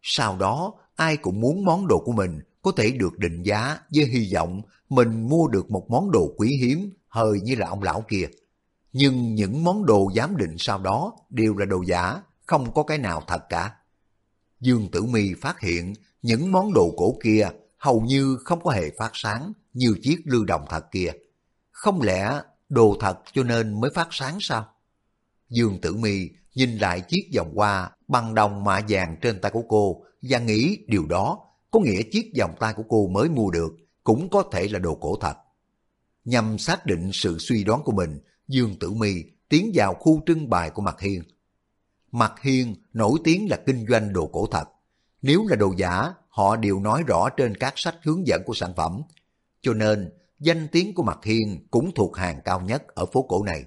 Sau đó, ai cũng muốn món đồ của mình có thể được định giá với hy vọng mình mua được một món đồ quý hiếm hơi như là ông lão kia. Nhưng những món đồ giám định sau đó đều là đồ giả, không có cái nào thật cả. Dương Tử Mi phát hiện những món đồ cổ kia hầu như không có hề phát sáng như chiếc lưu đồng thật kia. Không lẽ đồ thật cho nên mới phát sáng sao? Dương Tử Mi nhìn lại chiếc vòng hoa bằng đồng mạ vàng trên tay của cô và nghĩ điều đó có nghĩa chiếc vòng tay của cô mới mua được cũng có thể là đồ cổ thật. Nhằm xác định sự suy đoán của mình, Dương Tử Mi tiến vào khu trưng bày của Mạc Hiên. Mạc Hiên nổi tiếng là kinh doanh đồ cổ thật. Nếu là đồ giả, họ đều nói rõ trên các sách hướng dẫn của sản phẩm. Cho nên, danh tiếng của Mạc Hiên cũng thuộc hàng cao nhất ở phố cổ này.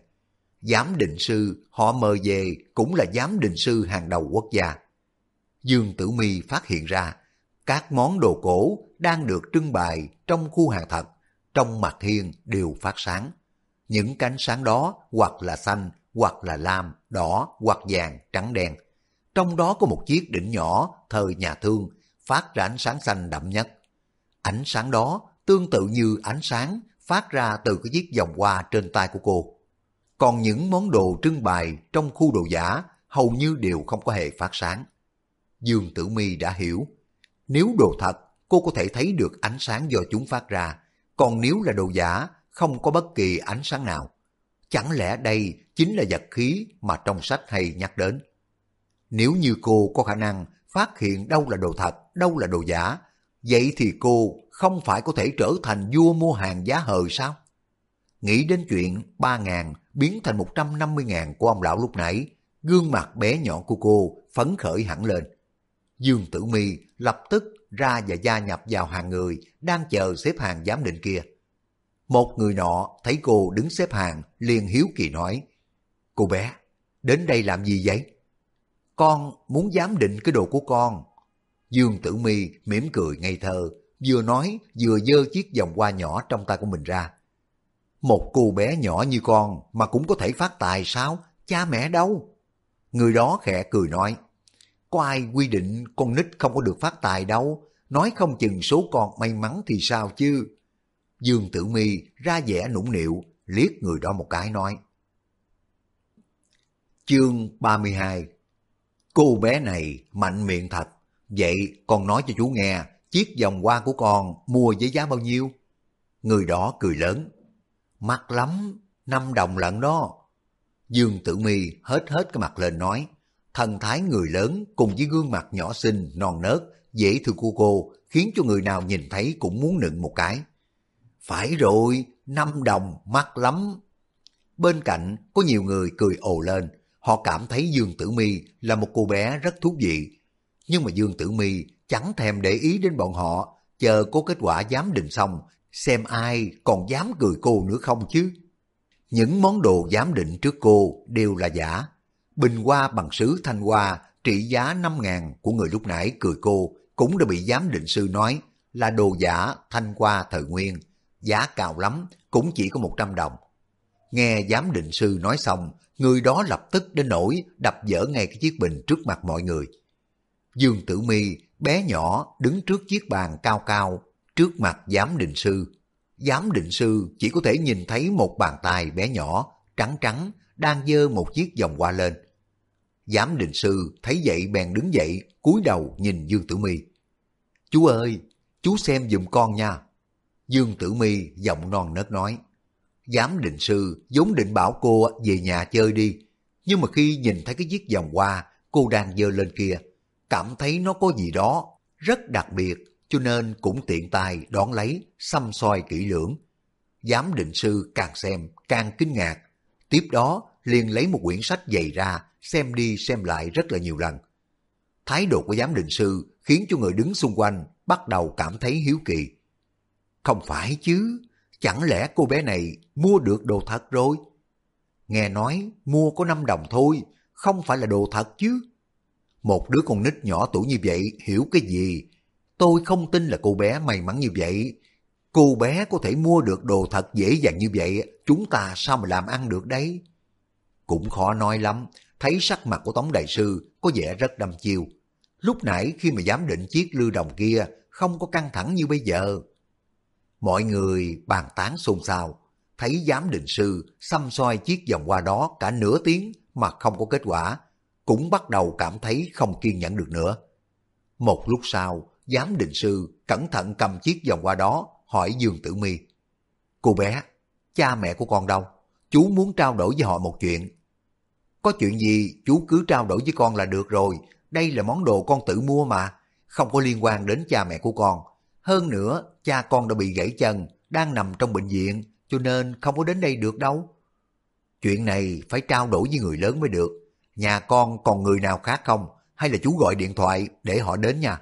Giám định sư họ mời về cũng là giám định sư hàng đầu quốc gia. Dương Tử Mi phát hiện ra các món đồ cổ đang được trưng bày trong khu hàng thật, trong mặt thiên đều phát sáng. Những cánh sáng đó hoặc là xanh, hoặc là lam, đỏ, hoặc vàng, trắng đen. Trong đó có một chiếc đỉnh nhỏ thời nhà thương, phát ra ánh sáng xanh đậm nhất. Ánh sáng đó tương tự như ánh sáng phát ra từ cái chiếc vòng hoa trên tay của cô. Còn những món đồ trưng bày trong khu đồ giả hầu như đều không có hề phát sáng. Dương Tử Mi đã hiểu, nếu đồ thật, cô có thể thấy được ánh sáng do chúng phát ra, còn nếu là đồ giả, không có bất kỳ ánh sáng nào. Chẳng lẽ đây chính là vật khí mà trong sách hay nhắc đến? Nếu như cô có khả năng phát hiện đâu là đồ thật, đâu là đồ giả, vậy thì cô không phải có thể trở thành vua mua hàng giá hời sao? Nghĩ đến chuyện 3 ngàn biến thành 150 ngàn của ông lão lúc nãy, gương mặt bé nhỏ của cô phấn khởi hẳn lên. Dương Tử Mi lập tức ra và gia nhập vào hàng người đang chờ xếp hàng giám định kia. Một người nọ thấy cô đứng xếp hàng liền hiếu kỳ nói, Cô bé, đến đây làm gì vậy? Con muốn giám định cái đồ của con. Dương Tử Mi mỉm cười ngây thơ, vừa nói vừa dơ chiếc vòng hoa nhỏ trong tay của mình ra. Một cô bé nhỏ như con mà cũng có thể phát tài sao? Cha mẹ đâu? Người đó khẽ cười nói, có ai quy định con nít không có được phát tài đâu, nói không chừng số con may mắn thì sao chứ. Dương Tử Mi ra vẻ nũng nịu, liếc người đó một cái nói. Chương 32 Cô bé này mạnh miệng thật, vậy con nói cho chú nghe, chiếc vòng hoa của con mua với giá bao nhiêu? Người đó cười lớn, mắc lắm, năm đồng lận đó. Dương Tử Mi hết hết cái mặt lên nói, thần thái người lớn cùng với gương mặt nhỏ xinh, non nớt, dễ thương của cô khiến cho người nào nhìn thấy cũng muốn nựng một cái. Phải rồi, năm đồng mắc lắm. Bên cạnh có nhiều người cười ồ lên, họ cảm thấy Dương Tử Mi là một cô bé rất thú vị. Nhưng mà Dương Tử Mi chẳng thèm để ý đến bọn họ, chờ có kết quả giám định xong, xem ai còn dám cười cô nữa không chứ. Những món đồ giám định trước cô đều là giả. Bình hoa bằng sứ thanh hoa trị giá 5 ngàn của người lúc nãy cười cô cũng đã bị giám định sư nói là đồ giả thanh hoa thời nguyên. Giá cao lắm, cũng chỉ có 100 đồng. Nghe giám định sư nói xong, người đó lập tức đến nổi đập dở ngay cái chiếc bình trước mặt mọi người. Dương Tử Mi bé nhỏ đứng trước chiếc bàn cao cao trước mặt giám định sư giám định sư chỉ có thể nhìn thấy một bàn tay bé nhỏ, trắng trắng, đang dơ một chiếc vòng hoa lên. Giám định sư thấy vậy bèn đứng dậy, cúi đầu nhìn Dương Tử Mi. Chú ơi, chú xem giùm con nha. Dương Tử Mi giọng non nớt nói. Giám định sư vốn định bảo cô về nhà chơi đi, nhưng mà khi nhìn thấy cái chiếc vòng hoa cô đang dơ lên kia, cảm thấy nó có gì đó rất đặc biệt cho nên cũng tiện tay đón lấy, xăm soi kỹ lưỡng. Giám định sư càng xem càng kinh ngạc, tiếp đó liền lấy một quyển sách dày ra, xem đi xem lại rất là nhiều lần. Thái độ của giám định sư khiến cho người đứng xung quanh bắt đầu cảm thấy hiếu kỳ. Không phải chứ, chẳng lẽ cô bé này mua được đồ thật rồi? Nghe nói mua có 5 đồng thôi, không phải là đồ thật chứ. Một đứa con nít nhỏ tuổi như vậy hiểu cái gì Tôi không tin là cô bé may mắn như vậy. Cô bé có thể mua được đồ thật dễ dàng như vậy, chúng ta sao mà làm ăn được đấy? Cũng khó nói lắm, thấy sắc mặt của Tống Đại Sư có vẻ rất đâm chiêu. Lúc nãy khi mà giám định chiếc lư đồng kia không có căng thẳng như bây giờ. Mọi người bàn tán xôn xao, thấy giám định sư xăm soi chiếc vòng hoa đó cả nửa tiếng mà không có kết quả, cũng bắt đầu cảm thấy không kiên nhẫn được nữa. Một lúc sau, giám định sư cẩn thận cầm chiếc vòng qua đó hỏi Dương Tử Mi. Cô bé, cha mẹ của con đâu? Chú muốn trao đổi với họ một chuyện. Có chuyện gì chú cứ trao đổi với con là được rồi. Đây là món đồ con tự mua mà. Không có liên quan đến cha mẹ của con. Hơn nữa, cha con đã bị gãy chân, đang nằm trong bệnh viện, cho nên không có đến đây được đâu. Chuyện này phải trao đổi với người lớn mới được. Nhà con còn người nào khác không? Hay là chú gọi điện thoại để họ đến nha?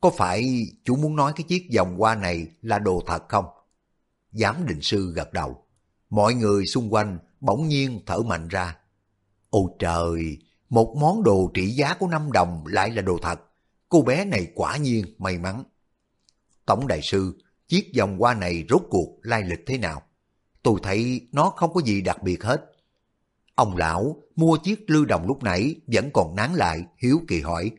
Có phải chú muốn nói cái chiếc vòng hoa này là đồ thật không? Giám định sư gật đầu. Mọi người xung quanh bỗng nhiên thở mạnh ra. Ôi trời, một món đồ trị giá của 5 đồng lại là đồ thật. Cô bé này quả nhiên may mắn. Tổng đại sư, chiếc vòng hoa này rốt cuộc lai lịch thế nào? Tôi thấy nó không có gì đặc biệt hết. Ông lão mua chiếc lư đồng lúc nãy vẫn còn nán lại, hiếu kỳ hỏi.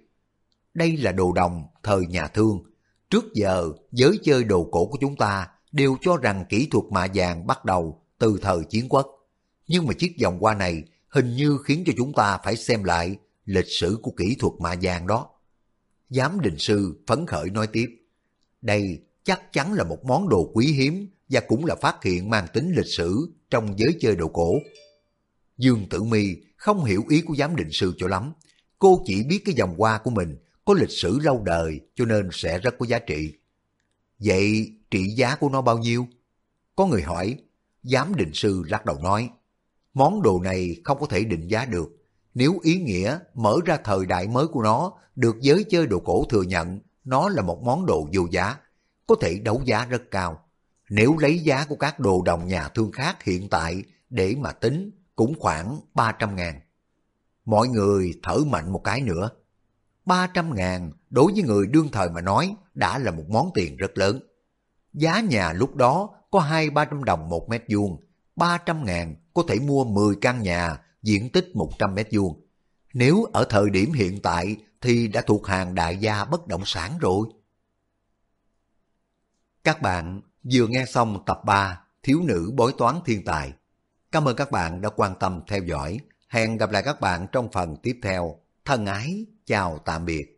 đây là đồ đồng thời nhà thương. Trước giờ, giới chơi đồ cổ của chúng ta đều cho rằng kỹ thuật mạ vàng bắt đầu từ thời chiến quốc. Nhưng mà chiếc vòng hoa này hình như khiến cho chúng ta phải xem lại lịch sử của kỹ thuật mạ vàng đó. Giám định sư phấn khởi nói tiếp, đây chắc chắn là một món đồ quý hiếm và cũng là phát hiện mang tính lịch sử trong giới chơi đồ cổ. Dương Tử Mi không hiểu ý của giám định sư cho lắm. Cô chỉ biết cái dòng hoa của mình có lịch sử lâu đời cho nên sẽ rất có giá trị. Vậy trị giá của nó bao nhiêu? Có người hỏi, giám định sư lắc đầu nói, món đồ này không có thể định giá được. Nếu ý nghĩa mở ra thời đại mới của nó được giới chơi đồ cổ thừa nhận nó là một món đồ vô giá, có thể đấu giá rất cao. Nếu lấy giá của các đồ đồng nhà thương khác hiện tại để mà tính cũng khoảng 300 ngàn. Mọi người thở mạnh một cái nữa. 300 ngàn đối với người đương thời mà nói đã là một món tiền rất lớn. Giá nhà lúc đó có hai ba trăm đồng một mét vuông, 300 ngàn có thể mua 10 căn nhà diện tích 100 mét vuông. Nếu ở thời điểm hiện tại thì đã thuộc hàng đại gia bất động sản rồi. Các bạn vừa nghe xong tập 3 Thiếu nữ bói toán thiên tài. Cảm ơn các bạn đã quan tâm theo dõi. Hẹn gặp lại các bạn trong phần tiếp theo. Thân ái, chào tạm biệt.